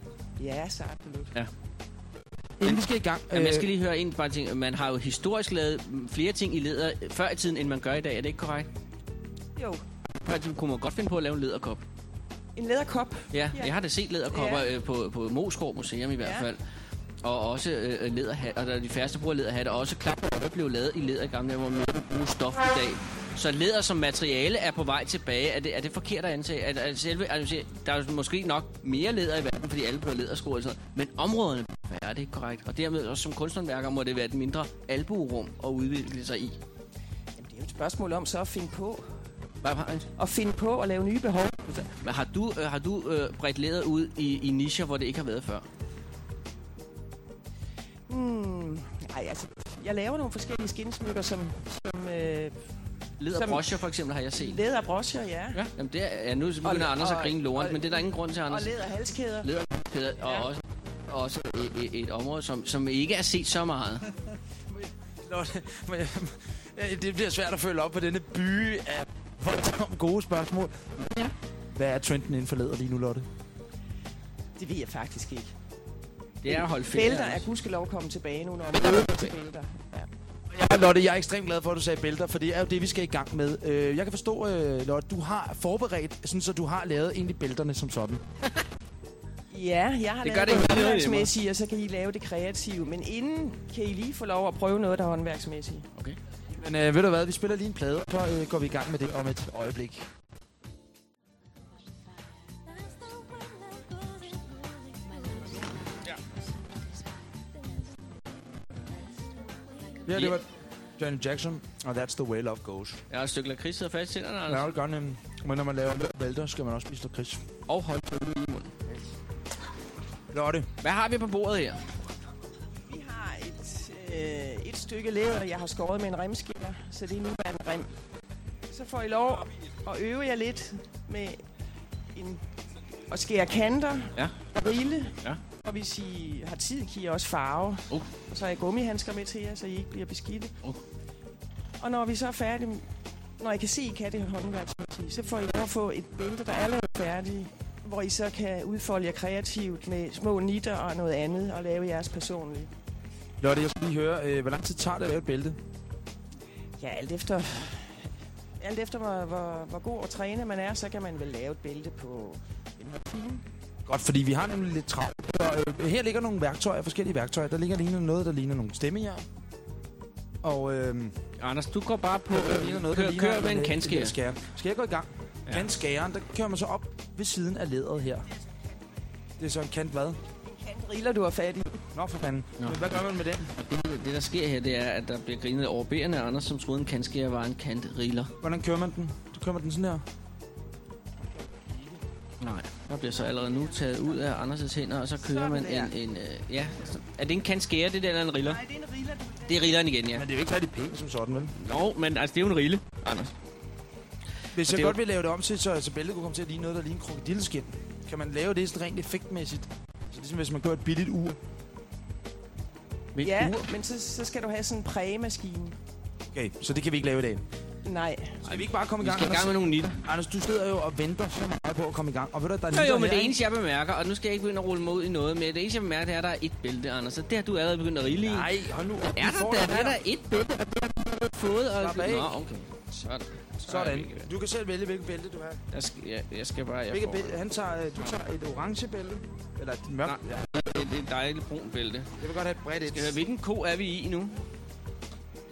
Ja, så absolut. Ja. Inden vi skal i gang... Jamen, jeg skal øh, lige høre en bare ting. Man har jo historisk lavet flere ting i læder før i tiden, end man gør i dag. Er det ikke korrekt? Jo. Før i tiden kunne man godt finde på at lave en læderkop. En læderkop? Ja, ja. jeg har da set læderkopper Ja. ja. øh, på, på Moskov Museum i hvert Ja. fald. Og også øh, læderhat, og der er de færreste bruger læderhat, og også klap, der blev lavet i læder i gamle dage, hvor man ikke bruge stof i dag. Så læder som materiale er på vej tilbage. Er det, er det forkert at antage? At, at selve, altså, der er måske nok mere læder i verden, fordi alle bruger lædersko og sådan noget. Men områderne er det ikke korrekt? Og dermed også som kunsthåndværker må det være et mindre albuerum at udvikle sig i. Jamen, det er jo et spørgsmål om så at finde på. Hvad har At finde på at lave nye behov. Men har du, øh, har du øh, bredt læder ud i, i nischer, hvor det ikke har været før? Hmm, nej, altså, jeg laver nogle forskellige skinsmykker, som... som øh, Læderbrocher for eksempel har jeg set. Læderbrocher, ja. Ja, jamen det er, ja, nu begynder Og- Anders at grine lorent, men det er der ingen grund til, Og Anders. læderhalskæder. Læderkæder, og Ja. også, også et, et, et område, som, som ikke er set så meget. Lotte, det bliver svært at følge op på denne by af voldsomt gode spørgsmål. Ja. Hvad er trenden inden for læder lige nu, Lotte? Det ved jeg faktisk ikke. Det er at holde ferie. Bælter er gudskelov kommet tilbage nu, når man er til bælter. Ja. Ja, Lotte, jeg er ekstremt glad for, at du sagde bælter, for det er jo det, vi skal i gang med. Øh, jeg kan forstå, øh, Lotte, du har forberedt, sådan, så du har lavet egentlig bælterne som sådan. Ja, jeg har Det det gør lavet det håndværksmæssige, og så kan I lave det kreative. Men inden kan I lige få lov at prøve noget, der er håndværksmæssigt. Okay. Men øh, ved du hvad, vi spiller lige en plade, så øh, går vi i gang med det om et øjeblik. Ja, det var Janet Jackson, og That's the Way Love Goes. Jeg har et stykke lakrids sidder fast i tænderne, Ja, Anders. det gør nemt. Men når man laver vælter, skal man også spise lakrids. Og hold tungen i munden. Lotte. Hvad har vi på bordet her? Vi har et, øh, et stykke læder, jeg har skåret med en remskiller, så det er nu bare en rem. Så får I lov at øve jer lidt med en, at skære kanter, Ja. rille, Ja. Og hvis I har tid, kan I også farve. Uh. Og så har jeg gummihandsker med til jer, så I ikke bliver beskidte. Uh. Og når vi så er færdige, når I kan se, I kan det håndværksmæssigt, så får I lov at få et bælte, der er lavet færdigt, hvor I så kan udfolde jer kreativt med små nitter og noget andet, og lave jeres personlige. Lotte, jeg skal lige høre, øh, hvor lang tid tager det at lave et bælte? Ja, alt efter, alt efter hvor, hvor, hvor god og trænet man er, så kan man vel lave et bælte på en halv time. Godt, fordi vi har nemlig lidt travlt. Øh, her ligger nogle værktøjer, forskellige værktøjer. Der ligger ligner noget, der ligner nogle stemmejern. Og øh, Anders, du går bare på... der ligner noget, der kør, ligner kør med en øh, kantskærer. skære. Skal jeg gå i gang? Ja. Kantskæren, der kører man så op ved siden af læderet her. Det er så en kant hvad? Riller du har fat i. Nå for fanden. Nå. Men hvad gør man med den? Det, det, der sker her, det er, at der bliver grinet over bærende af Anders, som troede, en kantskærer var en kantriller. Hvordan kører man den? Så kører man den sådan her. Nej, der bliver så allerede nu taget ud af Anders' hænder, og så kører Sådan man der. en... en øh, ja, er det en kan skære, det der, eller en riller? Nej, det er en riller, du Det er rilleren igen, ja. Men det er jo ikke rigtig pænt som sådan, vel? Nå, men altså, det er jo en rille, Anders. Hvis Og jeg godt jo- vil lave det om til, så, så bæltet kunne komme til at ligne noget, der ligner en krokodilleskin. Kan man lave det sådan rent effektmæssigt? Så ligesom hvis man gør et billigt ur. Ja, men så, så skal du have sådan en prægemaskine. Okay, så det kan vi ikke lave i dag. Nej. Skal vi ikke bare komme i Vi gang? skal i gang med nogle nitter. Anders, du sidder jo og venter så meget på at komme i gang. Og ved du, der er Jo, jo, men her, det eneste, jeg bemærker, og nu skal jeg ikke begynde at rulle mig ud i noget, men det eneste, jeg bemærker, det er, at der er et bælte, Anders. Så det har du allerede begyndt at rille i. Nej, hold nu. op. Er der, det der, der er der et bælte, har du allerede fået. Og... Slap af. Nå, okay. Sådan. Så er Sådan. vi- Du kan selv vælge, hvilket bælte du har. Jeg skal, jeg, jeg skal bare... Jeg Hvilket bælte? Han tager, øh, du tager et orange bælte. Eller et mørkt. Nej. Ja. det, er et dejligt brun bælte. Jeg vil godt have et bredt et. Skal høre, hvilken ko er vi i nu?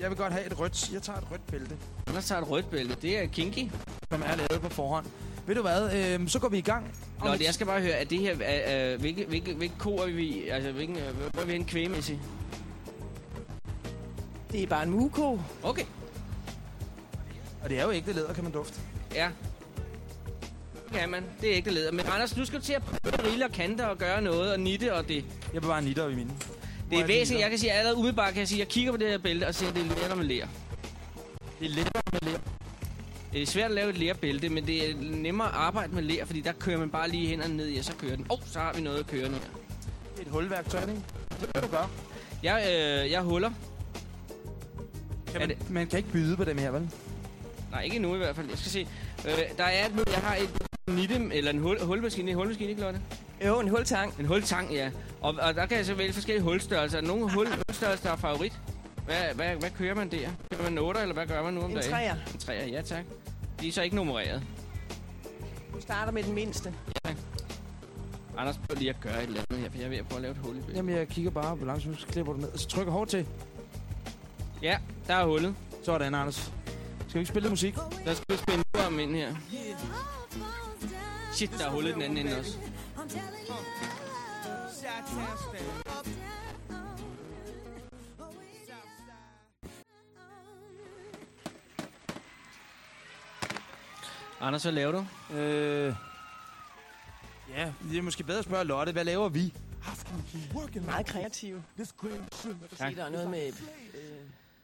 Jeg vil godt have et rødt. Jeg tager et rødt bælte, Anders tager et rødt bælte. Det er kinky. som er lavet på forhånd. Ved du hvad? Øh, så går vi i gang. Om Nå, et- jeg skal bare høre, er det her... Er, er, hvilke, hvilke, hvilke ko er vi? Altså, hvilken, øh, hvor er vi hen kvægemæssigt? Det er bare en muko. Okay. Og det er jo ægte læder, kan man dufte. Ja. Det kan man. Det er ikke det leder. Men Anders, nu skal du til at prøve at rille og kante og gøre noget og nitte og det. Jeg vil bare nitter i mine. Det er væsentligt. Jeg kan sige, allerede umiddelbart kan jeg sige, jeg kigger på det her bælte og ser, at det er lettere med ler. Det er lettere med ler. Det er svært at lave et lærbælte, men det er nemmere at arbejde med ler, fordi der kører man bare lige hænderne ned i, og så kører den. Åh, oh, så har vi noget at køre nu. Det er et hulværktøj, ikke? Det kan du gøre. Jeg, øh, jeg huller. Kan man, man kan ikke byde på dem her, vel? Nej, ikke nu i hvert fald. Jeg skal se. Øh, der er et, jeg har et nitte, eller en hul, hulmaskine. En hulmaskine, ikke Lotte? Jo, en hultang. En hultang, ja. Og, og der kan jeg så vælge forskellige hulstørrelser. Er nogle hul, hulstørrelser, der er favorit? Hvad, hvad, hvad kører man der? Kører man en 8, eller hvad gør man nu om En dagen? træer. En træer, ja tak. De er så ikke nummereret. Du starter med den mindste. Anders, prøv lige at gøre et eller andet her, for jeg er ved at prøve at lave et hul i billedet. Jamen, jeg kigger bare, hvor langt så klipper du ned. Og så trykker hårdt til. Ja, der er hullet. Sådan, Anders. Skal vi ikke spille musik? Der skal vi spænde om ind her. Shit, der er hullet den anden ende også. Anders, hvad laver du? Øh... Ja, det er måske bedre at spørge Lotte. Hvad laver vi? Meget kreativ. Jeg kan Tak. se, der er noget med øh,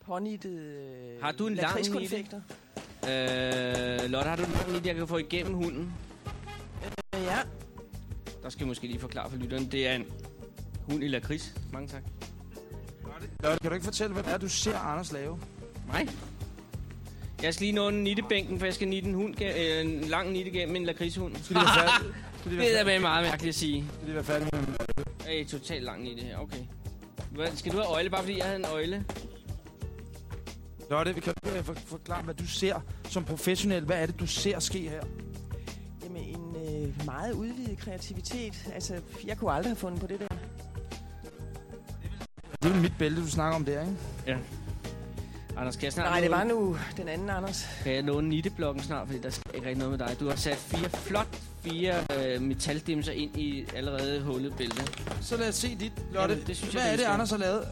pånittet øh, Har du en lang lakridskonfekter. Øh, Lotte, har du en lang nitte, jeg kan få igennem hunden? Øh, ja. Der skal jeg måske lige forklare for lytteren. Det er en hund i lakrids. Mange tak. Lotte, kan du ikke fortælle, hvad det er, du ser Anders lave? Nej. Jeg skal lige nå en nittebænken, for jeg skal nitte en, hund, øh, en lang nitte gennem en lakridshund. Skal de være færdige? Skal være Det er meget mærkeligt at sige. Skal de være færdige med Ej, totalt lang nitte her. Okay. Hvad, skal du have øjle, bare fordi jeg havde en øjle? Lotte, kan du øh, for, forklare, hvad du ser som professionel? Hvad er det, du ser ske her? Meget udvidet kreativitet. Altså, jeg kunne aldrig have fundet på det der. Det er jo mit bælte, du snakker om der, ikke? Ja. Anders, kan jeg snart Nej, det var nu den anden, Anders. Kan jeg låne nitteblokken snart, fordi der skal ikke rigtig noget med dig. Du har sat fire flot fire øh, metaldimser ind i allerede hullet bælte. Så lad os se dit, Lotte. Jamen, det synes hvad jeg, er det, skal. Anders har lavet?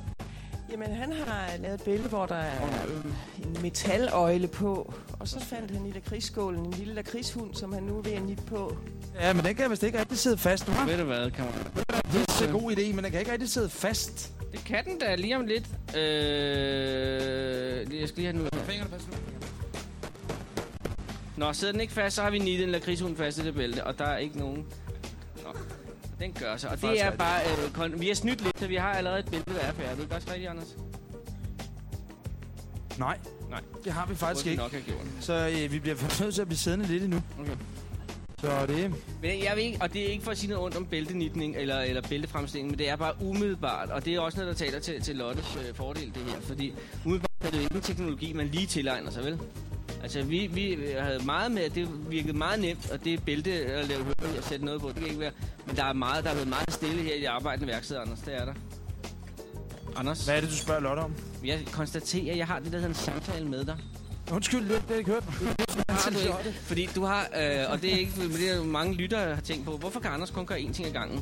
Jamen, han har lavet et bælte, hvor der er en, en metaløjle på. Og så fandt han i lakridsskålen en lille lakridshund, som han nu er ved at nitte på. Ja, men den kan vist ikke rigtig sidde fast, hva'? Ved du hvad, kammerat? Det er så god idé, men den kan ikke rigtig sidde fast. Det kan den da lige om lidt. Øh, jeg skal lige have den ud her. Fingrene fast nu. Nå, sidder den ikke fast, så har vi nittet en lakridshund fast i det bælte, og der er ikke nogen... Den gør sig. Og det Faktisk er bare... Øh, vi har snydt lidt, så vi har allerede et bælte, der er færdigt. Det er også rigtigt, Anders? Nej, Nej. det har vi faktisk ikke. nok. Så øh, vi bliver nødt til at blive siddende lidt endnu. Okay. Så det Men jeg ved ikke, og det er ikke for at sige noget ondt om bæltenitning eller, eller bæltefremstilling, men det er bare umiddelbart, og det er også noget, der taler til, til Lottes øh, fordel, det her, fordi umiddelbart er det jo ikke en teknologi, man lige tilegner sig, vel? Altså, vi, vi havde meget med, det virkede meget nemt, og det bælte at lave hul og sætte noget på, det kan ikke være. Men der er meget, der er blevet meget stille her i det arbejdende værksted, Anders, det er der. Anders, Hvad er det, du spørger Lotte om? jeg konstaterer, at jeg har det, der hedder en samtale med dig. Undskyld, det har ikke hørt. du ikke. Fordi du har, øh, og det er ikke, det er mange lyttere har tænkt på, hvorfor kan Anders kun gøre én ting ad gangen?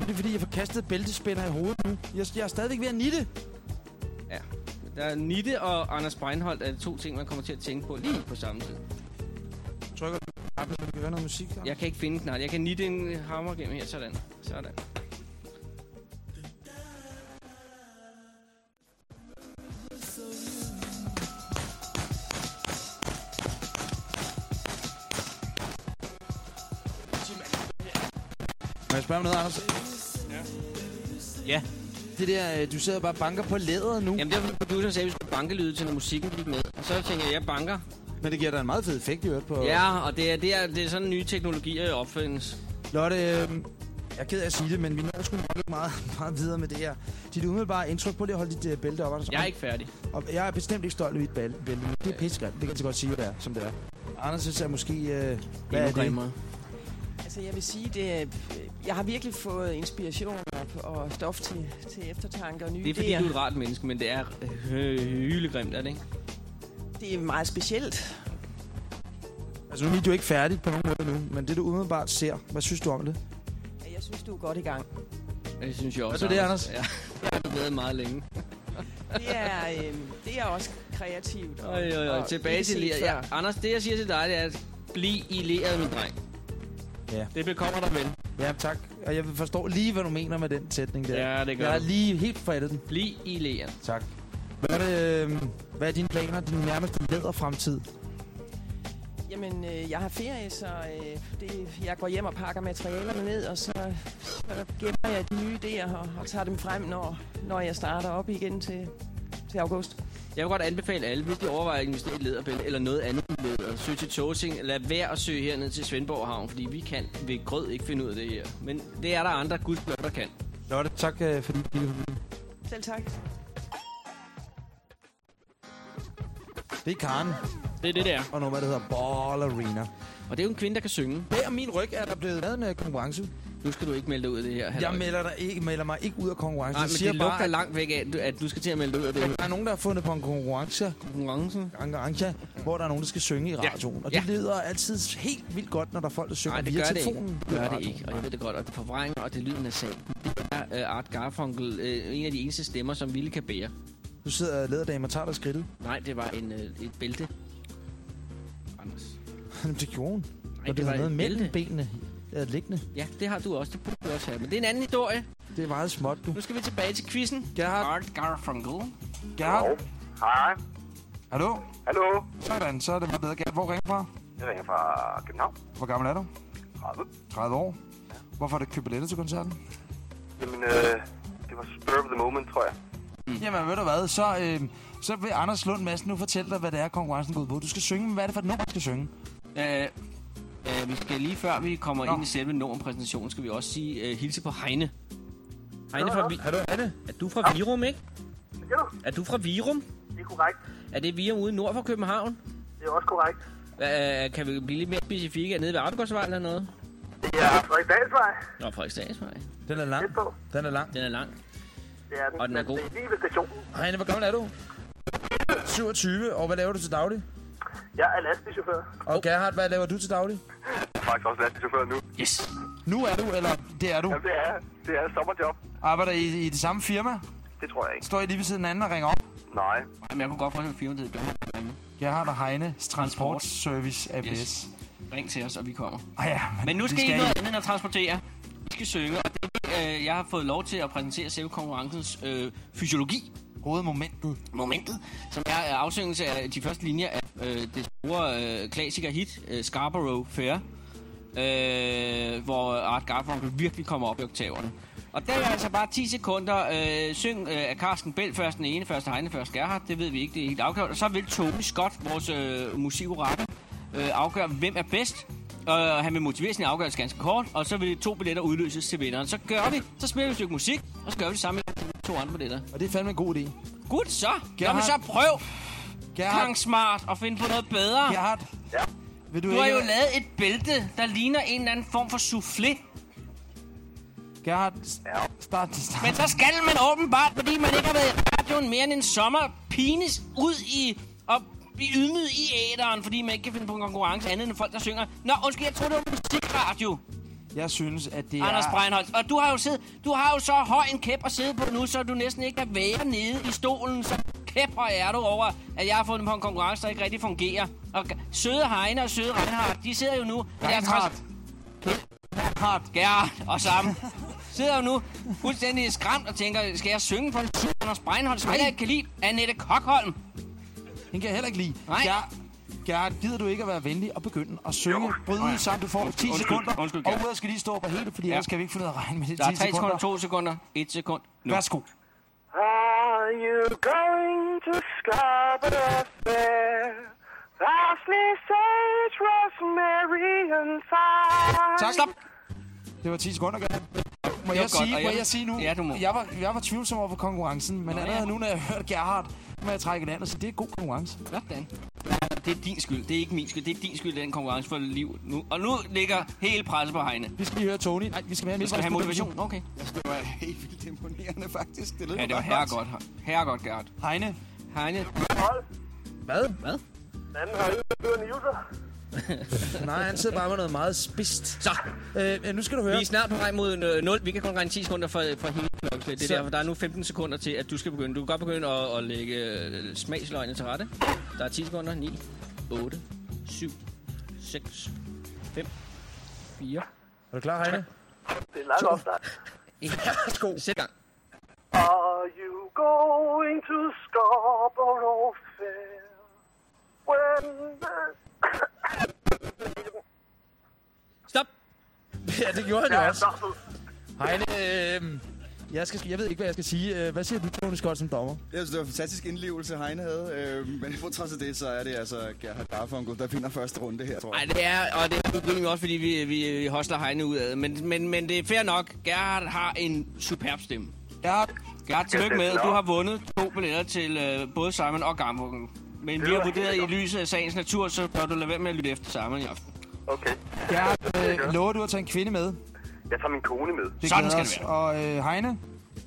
Det er fordi, jeg får kastet bæltespænder i hovedet nu. Jeg, jeg er stadigvæk ved at nitte. Ja. Der er Nitte og Anders Breinholt er to ting, man kommer til at tænke på lige på samme tid. Trykker knappen, så vi kan høre noget musik? Jeg kan ikke finde knap. Jeg kan nitte en hammer gennem her. Sådan. Sådan. Må jeg spørge om noget, Anders? Ja. Det der, øh, du sidder bare banker på læderet nu. Jamen, det var fordi produceren sagde, at vi skulle bankelyde til, når musikken gik med. Og så tænkte jeg, jeg banker. Men det giver dig en meget fed effekt, i øvrigt, på... Ja, og det er, det er, det er sådan nye teknologier opfindes. Lotte, øh, jeg er ked af at sige det, men vi når sgu nok ikke meget, meget videre med det her. Dit umiddelbare indtryk, på lige at holde dit uh, bælte op. Anders. Jeg er ikke færdig. Og jeg er bestemt ikke stolt af mit bælte, men det er pissegrimt. Det kan jeg så godt sige, hvad det er, som det er. Anders synes jeg måske... Øh, hvad er det? Altså, jeg vil sige, det er, jeg har virkelig fået inspiration og, og stof til, til eftertanke og nye Det er fordi, idéer. du er et rart menneske, men det er øh, hylegrimt, er det ikke? Det er meget specielt. Altså, nu er video ikke færdigt på nogen måde nu, men det du umiddelbart ser, hvad synes du om det? Jeg synes, du er godt i gang. Det synes jeg også. Er du det, Anders? Ja, jeg har været meget længe. Det er, øh, det er også kreativt. og- Øj, øj, øj. og Tilbage til før. Ja, Anders, det jeg siger til dig, det er, at bliv i læret, min dreng. Ja. Det bekommer dig vel. Ja, tak. Og jeg forstår lige, hvad du mener med den sætning der. Ja, det gør Jeg er lige helt forældet den. Bliv i læret. Tak. Hvad er, det, øh, hvad er dine planer, din nærmeste lederfremtid? Jamen, øh, jeg har ferie, så øh, det, jeg går hjem og pakker materialerne ned, og så, så gemmer jeg de nye idéer og, og tager dem frem, når, når jeg starter op igen til, til august. Jeg vil godt anbefale alle, hvis de overvejer at investere i et læderbælte eller noget andet læder. Søg til Tåsing. Lad være at søge herned til Svendborg Havn, fordi vi kan ved grød ikke finde ud af det her. Men det er der andre gudsblad, der kan. Lotte, tak øh, fordi du kiggede forbi. Selv tak. Det er Karen. Det er det, der. Og noget, der hedder Ballerina. Og det er jo en kvinde, der kan synge. Bag min ryg er der blevet lavet en konkurrence. Nu skal du ikke melde dig ud af det her. Jeg halløj. melder, dig ikke, melder mig ikke ud af konkurrencen. Nej, Jeg men siger det lugter bare, langt væk af, at du- skal til at melde dig ud af det. Der er nogen, der har fundet på en konkurrence, Konkurrence? konkurrence hvor der er nogen, der skal synge i Ja. radioen. Og Ja. det lyder altid helt vildt godt, når der er folk, der synger Nej, det via gør det ikke. telefonen. Det gør det ikke, og jeg ved det godt. Og det forvrænger, og det lyden af sag. Det er uh, Art Garfunkel, uh, en af de eneste stemmer, som Ville kan bære. Du sidder lederdame og tager dig skridtet. Nej, det var en, uh, et bælte. Anders. det gjorde hun. Nej, og det, det har var noget et mellem benene øh, liggende. Ja, det har du også. Det burde du også have. Men det er en anden historie. Det er meget småt, du. Nu skal vi tilbage til quizzen. Gerhard. Art Garfunkel. Gerhard? Hej. Hallo? Hallo. Sådan, så er det meget bedre. Gerhard, hvor ringer du fra? Jeg ringer fra København. Hvor gammel er du? 30. 30 år. Hvorfor har du købt billetter til koncerten? Jamen, øh, det var spur of the moment, tror jeg. Mm. Jamen, ved du hvad, så, øh, så vil Anders Lund Madsen nu fortælle dig, hvad det er, konkurrencen går ud på. Du skal synge, hvad er det for et nummer, du skal synge? Uh, uh, vi skal lige før vi kommer Nå. ind i selve nummerpræsentationen, skal vi også sige uh, hilse på Heine. Heine fra, Vi- Er du Anne? er du fra Virum, ikke? Du? Er du fra Virum? Det er korrekt. Er det Virum ude nord for København? Det er også korrekt. Uh, kan vi blive lidt mere specifikke? Er nede ved Arbejdsgårdsvej eller noget? Det er Frederiksdalsvej. Nå, Frederiksdagsvej. Den er lang. Den er lang. Den er lang. Det er den. Og den er god. Det er lige ved stationen. Heine, hvor gammel er du? 27, og hvad laver du til daglig? Jeg er lastbilchauffør. Og Gerhard, hvad laver du til daglig? Jeg er faktisk også lastbilchauffør nu. Yes. Nu er du, eller det er du? Jamen, det er, det er sommerjob. Arbejder I i det samme firma? Det tror jeg ikke. Står I lige ved siden af anden og ringer op? Nej. Jamen, jeg kunne godt få en firma, der hedder Gerhard og Heine Transport Service APS. Yes. Ring til os, og vi kommer. Ah, ja, Men nu det skal I noget andet end at transportere. Vi skal synge, og det er det, øh, jeg har fået lov til at præsentere selve konkurrencens øh, fysiologi. Hovedmomentet. Momentet, som er afsyngelse af de første linjer af øh, det store øh, klassiker-hit, øh, Scarborough Fair, øh, hvor Art Garfunkel virkelig kommer op i oktaverne. Og der er altså bare 10 sekunder. Øh, syng øh, af Carsten Bell først den ene, først Heine, først Gerhard. Det ved vi ikke, det er helt afgjort. Og så vil Tony Scott, vores øh, musikorappe, øh, afgøre, hvem er bedst. Og han vil motivere sin afgørelse ganske kort, og så vil to billetter udløses til vinderen. Så gør vi, så spiller vi et stykke musik, og så gør vi det samme med to andre billetter. Og det er fandme en god idé. Godt så. Lad Gerhard. mig så prøve, Gerhard, Kang Smart, at finde på noget bedre. Gerhard. Ja. Vil du, Du har ikke... jo lavet et bælte, der ligner en eller anden form for soufflé. Gerhard, Ja. start, start. Men så skal man åbenbart, fordi man ikke har været i radioen mere end en sommer, pines ud i og blive ydmyget i æderen, fordi man ikke kan finde på en konkurrence andet end folk, der synger. Nå, undskyld, jeg troede, det var musikradio, Jeg synes, at det Anders er... Breinholt. Og du har jo siddet, du har jo så høj en kæp at sidde på nu, så du næsten ikke kan være nede i stolen. Så kæphøj er du over, at jeg har fundet på en konkurrence, der ikke rigtig fungerer. Og søde Heine og søde Reinhardt, de sidder jo nu... deres Reinhardt. Gerhard. Og sammen. sidder jo nu fuldstændig skræmt og tænker, skal jeg synge for en Anders Breinholt, som heller ikke kan lide Annette Kokholm? Den kan jeg heller ikke lide. Nej. Ger- Gerhard, gider du ikke at være venlig og begynde at synge? Bryde ud sammen, du får 10 Undskyld, sekunder. undskyld, og Gerhard. uret skal lige stå på hele, fordi Ja. ellers skal vi ikke finde ud af at regne med det Der er 10 3 sekunder. sekunder, 2 sekunder, 1 sekund. Nu. Værsgo. Are you going to Scarborough Fair? Parsley, sage, rosemary and thyme. Tak, stop. Det var 10 sekunder, Gerhard. Må jeg, sige, godt, og må jeg- jeg sige nu? Ja, du må. Jeg var, jeg var tvivlsom over for konkurrencen, men Nå, allerede ja. nu, når jeg har hørt Må jeg trække land og sige, det er god konkurrence. Sådan. Det er din skyld. Det er ikke min skyld. Det er din skyld, den konkurrence for liv nu. Og nu ligger hele presset på Heine. Vi skal lige høre Tony. Nej, vi skal have Vi skal have motivation. Okay. Det var helt vildt imponerende, faktisk. Det Ja, det var herregodt. Herregodt, Gerhard. Heine. Heine. Hvad? Hvad? Anden har en user. Nej, han sidder bare med noget meget spidst. Så. Øh, nu skal du høre. Vi er snart på vej mod 0. Vi kan kun regne 10 sekunder for, for hele klokkeslæt. Det Så- er derfor, der er nu 15 sekunder til, at du skal begynde. Du kan godt begynde at, at lægge øh, smagsløgene til rette. Der er 10 sekunder. 9, 8, 7, 6, 5, 4. Er du klar, Heine? Det er en lang opstart. Værsgo. Sæt gang. Are you going to Scarborough Fair? When the... Stop! Ja, det gjorde han jo også. Heine, øh, jeg, skal, jeg ved ikke, hvad jeg skal sige. Øh, Hvad siger du, Tony Scott, som dommer? Jeg synes, det var en fantastisk indlevelse, Heine havde. Øh, men på trods af det, så er det altså Gerhard Garfunkel, der vinder første runde her, tror jeg. Nej, det er, og det er begyndende også, fordi vi, vi, vi hostler Heine ud af. Men, men, men det er fair nok. Gerhard har en superb stemme. Ja, Gerhard, tillykke med. Du har vundet to billetter til øh, både Simon og Garfunkel. Men vi har vurderet i lyset af sagens natur, så bør du lade være med at lytte efter Simon i aften. Okay. Gerhard, øh, lover du at tage en kvinde med? Jeg tager min kone med. Det Sådan skal det os. Og øh, Heine, Det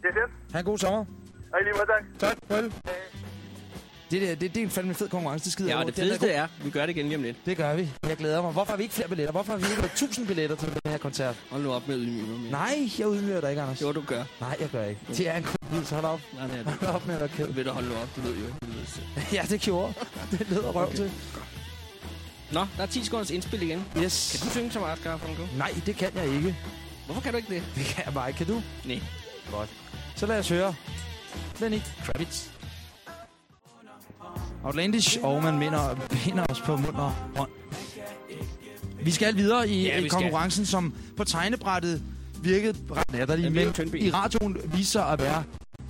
er det. ha' en god sommer. Hej lige meget, tak. Tak, farvel. Det, der, det, det er en fandme fed konkurrence, det skider Ja, og det er fedeste er, vi gør det igen lige om lidt. Det gør vi. Jeg glæder mig. Hvorfor har vi ikke flere billetter? Hvorfor har vi ikke 1000 billetter til den her koncert? Hold nu op med at ydmyge mig. Nej, jeg udmyrer dig ikke, Anders. Jo, du gør. Nej, jeg gør ikke. Det er en så hold op. Nej, det er det. Hold op med at være ked. Ved du, hold nu op. Du ved jo. Ja, det gjorde. Det leder røv til. Nå, der er 10 sekunders indspil igen. Yes. Kan du synge så meget, Garfunkel? Nej, det kan jeg ikke. Hvorfor kan du ikke det? Det kan jeg bare ikke. Kan du? Nej. Godt. Så lad os høre. Lenny Kravitz. Outlandish, og man minder, binder os på mund og hånd. Vi skal videre i, Ja, ja, vi i skal. konkurrencen, som på tegnebrættet virkede ret latterlig, Den men i radioen viser sig at være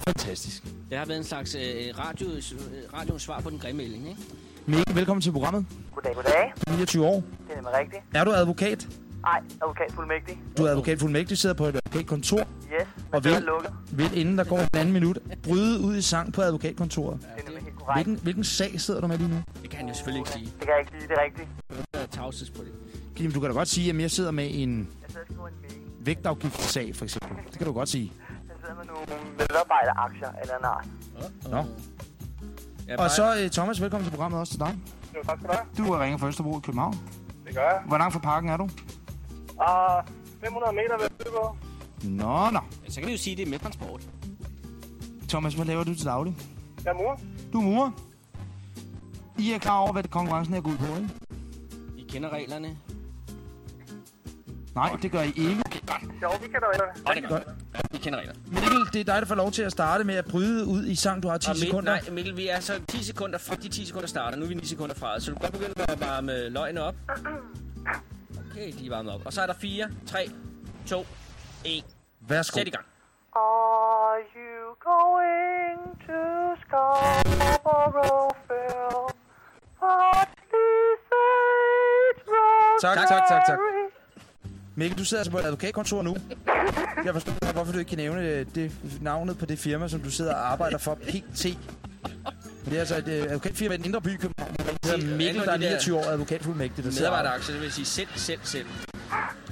fantastisk. Det har været en slags øh, radios, øh, radios svar på den grimme ælling, ikke? Mikkel, velkommen til programmet. Goddag, goddag. Du er 29 år. Det er nemlig rigtigt. Er du advokat? Ej, advokat fuldmægtig. Du er advokat fuldmægtig, sidder på et advokatkontor, Yes, Og det er vil- lukket. vil inden der går en anden minut bryde ud i sang på advokatkontoret. Det nemlig helt korrekt. Hvilken, hvilken sag sidder du med lige nu? Det kan han jo selvfølgelig ikke sige. Det kan jeg ikke sige, det er rigtigt. Der er tavsheds på det. Kim, du kan da godt sige, at jeg sidder med en en vægtafgiftssag, for eksempel. Det kan du godt sige. Jeg sidder med nogle medarbejderaktier eller en art. Nå. Ja, Og så, uh, Thomas, velkommen til programmet også til dig. Jo, tak skal du have. Du er ringer fra Østerbro i København. Det gør jeg. Hvor langt fra parken er du? Og 500 meter ved Søborg. Nå, nå. Så kan vi jo sige, at det er med transport. Thomas, hvad laver du til daglig? Jeg er mor. Du er murer. I er klar over, hvad det konkurrencen er gået på, ikke? I kender reglerne. Nej, det gør I ikke. Jo, vi kan da reglerne. Det gør ja, I kender reglerne. Mikkel, det er dig, der får lov til at starte med at bryde ud i sang. Du har 10 Og Mikkel, sekunder. nej, Mikkel, vi er så 10 sekunder fra de 10 sekunder starter. Nu er vi 9 sekunder fra. Så du kan godt begynde at varme løgene op. Okay, de er varmet op. Og så er der 4, 3, 2, 1. Værsgo. Sæt i gang. Are you going to Scarborough Tak, tak, tak, tak. Mikkel, du sidder altså på et advokatkontor nu. Jeg forstår ikke, hvorfor du ikke kan nævne øh, det, navnet på det firma, som du sidder og arbejder for, PT. Men det er altså et øh, advokatfirma i den indre by i København. Det hedder Mikkel, der er 29 år advokatfuldmægtig. Medarbejderaktier, det vil sige selv, selv, selv.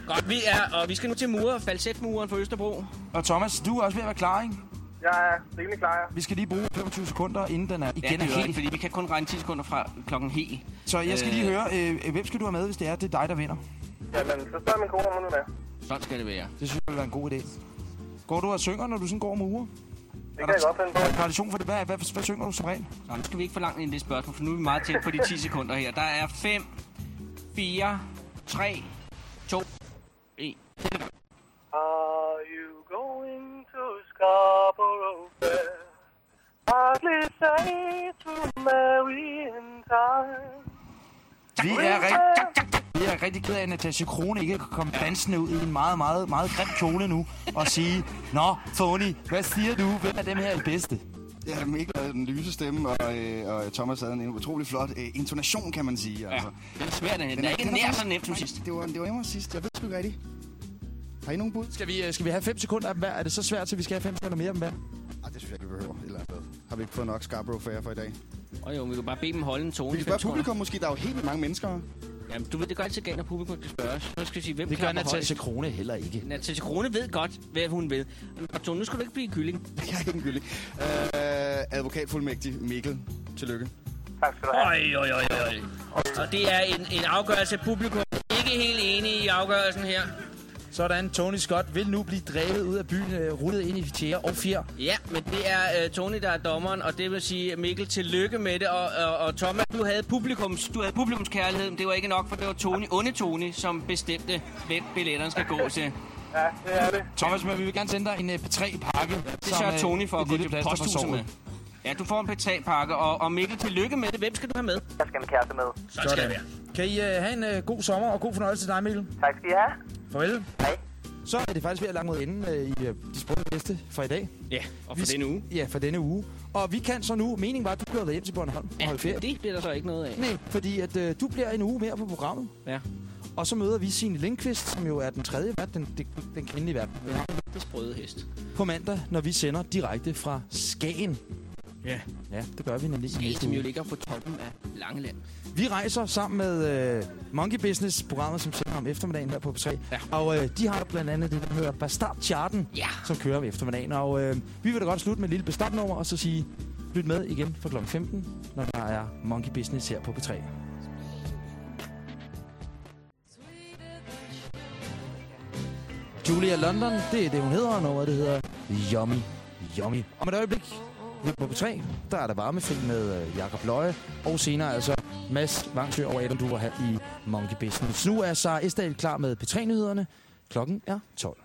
Godt, vi er, og vi skal nu til murer, falsetmuren for Østerbro. Og Thomas, du er også ved at være klar, ikke? Jeg er rimelig klar, ja. Vi skal lige bruge 25 sekunder, inden den er igen Ja, det er helt. helt, fordi vi kan kun regne 10 sekunder fra klokken he. Så jeg skal lige høre, øh, hvem skal du have med, hvis det er, det er dig, der vinder? Jamen, så spørger min kone, om hun er med. Sådan skal det være. Det synes jeg vil være en god idé. Går du og synger, når du sådan går med uger? Det kan jeg godt finde på. Er der tradition for det? Hvad, hvad, hvad, hvad synger du som regel? Nå, nu skal vi ikke for langt ind i det spørgsmål, for nu er vi meget tæt på de 10 sekunder her. Der er 5, 4, 3, 2, 1. Are you going to Scarborough Fair? Hardly say to marry in time. Vi er, rigtig, vi er rigtig ked af, at Natasha Krone ikke kan komme dansende ud i en meget, meget, meget grim kjole nu og sige, Nå, Tony, hvad siger du? Hvem af dem her er det bedste? Ja, Mikkel havde den lyse stemme, og, øh, og Thomas havde en utrolig flot øh, intonation, kan man sige. Altså. Det er svært, den, den er ikke nær så nemt som sidst. Det var, det var nemmere sidst. Jeg ved sgu ikke rigtigt. Har I nogen bud? Skal vi, øh, skal vi have 5 sekunder af dem hver? Er det så svært, at vi skal have 5 sekunder mere af dem hver? Ej, det synes jeg ikke, vi behøver eller andet. Har vi ikke fået nok Scarborough Fair for i dag? Og jo, vi kan bare bede dem holde en tone. Vi i kan spørge publikum måske. Der er jo helt vildt mange mennesker. Jamen, du ved, det går altid galt, når publikum skal spørges. Så skal vi sige, hvem Det gør Natasha. Krone heller ikke. Natasha Krone ved godt, hvad hun vil. Og Tone, nu skal du ikke blive kylling. Jeg er ikke en gyldig. Øh, advokatfuldmægtig Mikkel. Tillykke. Tak skal du have. Oj, oj, oj, oj. Og det er en, en afgørelse af publikum. Ikke helt enige i afgørelsen her. Sådan, Tony Scott vil nu blive drevet ud af byen, øh, rullet ind i tjære og fjer. Ja, men det er uh, Tony, der er dommeren, og det vil sige, Mikkel, tillykke med det. Og, og, og Thomas, du havde, publikums, du havde publikumskærlighed, men det var ikke nok, for det var Tony, onde Tony, som bestemte, hvem billetterne skal gå til. Ja, det er det. Thomas, men vi vil gerne sende dig en øh, P3-pakke. Det sørger Tony for at gå til posthuset med. Ja, du får en P3-pakke, og, og Mikkel, tillykke med det. Hvem skal du have med? Jeg skal en kæreste med. Så skal det være. Kan I uh, have en uh, god sommer og god fornøjelse til dig, Mikkel? Tak skal I have. Farvel. Hej. Så er det faktisk ved at lage mod enden uh, i uh, de sprøde bedste for i dag. Ja, og Vi for s- denne uge. Ja, for denne uge. Og vi kan så nu, meningen var, at du kører hjem til Bornholm og Ja, holde ferie. det bliver der så ikke noget af. Nej, fordi at uh, du bliver en uge mere på programmet. Ja. Og så møder vi Signe Lindqvist, som jo er den tredje vært, den, den, den kvindelige vært, vi har Det sprøde hest. på mandag, når vi sender direkte fra Skagen. Ja. Ja, det gør vi nemlig i Skagen, næste som jo ligger på toppen af Langeland. Vi rejser sammen med uh, Monkey Business, programmet, som sender om eftermiddagen her på P3. Ja. Og uh, de har blandt andet det, der hedder Bastard Charten, Ja. som kører om eftermiddagen. Og uh, vi vil da godt slutte med et lille bestandnummer, og så sige, lyt med igen fra kl. 15, når der er Monkey Business her på P3. Julia London, det er det, hun hedder, og nummeret det hedder Yummy Yummy. Om et øjeblik på P3, der er der varmefilm med øh, Jakob Løje, og senere altså Mads Vangsø og Adam Duver her i Monkey Business. Nu er Sara Esdal klar med P3-nyhederne. Klokken er 12.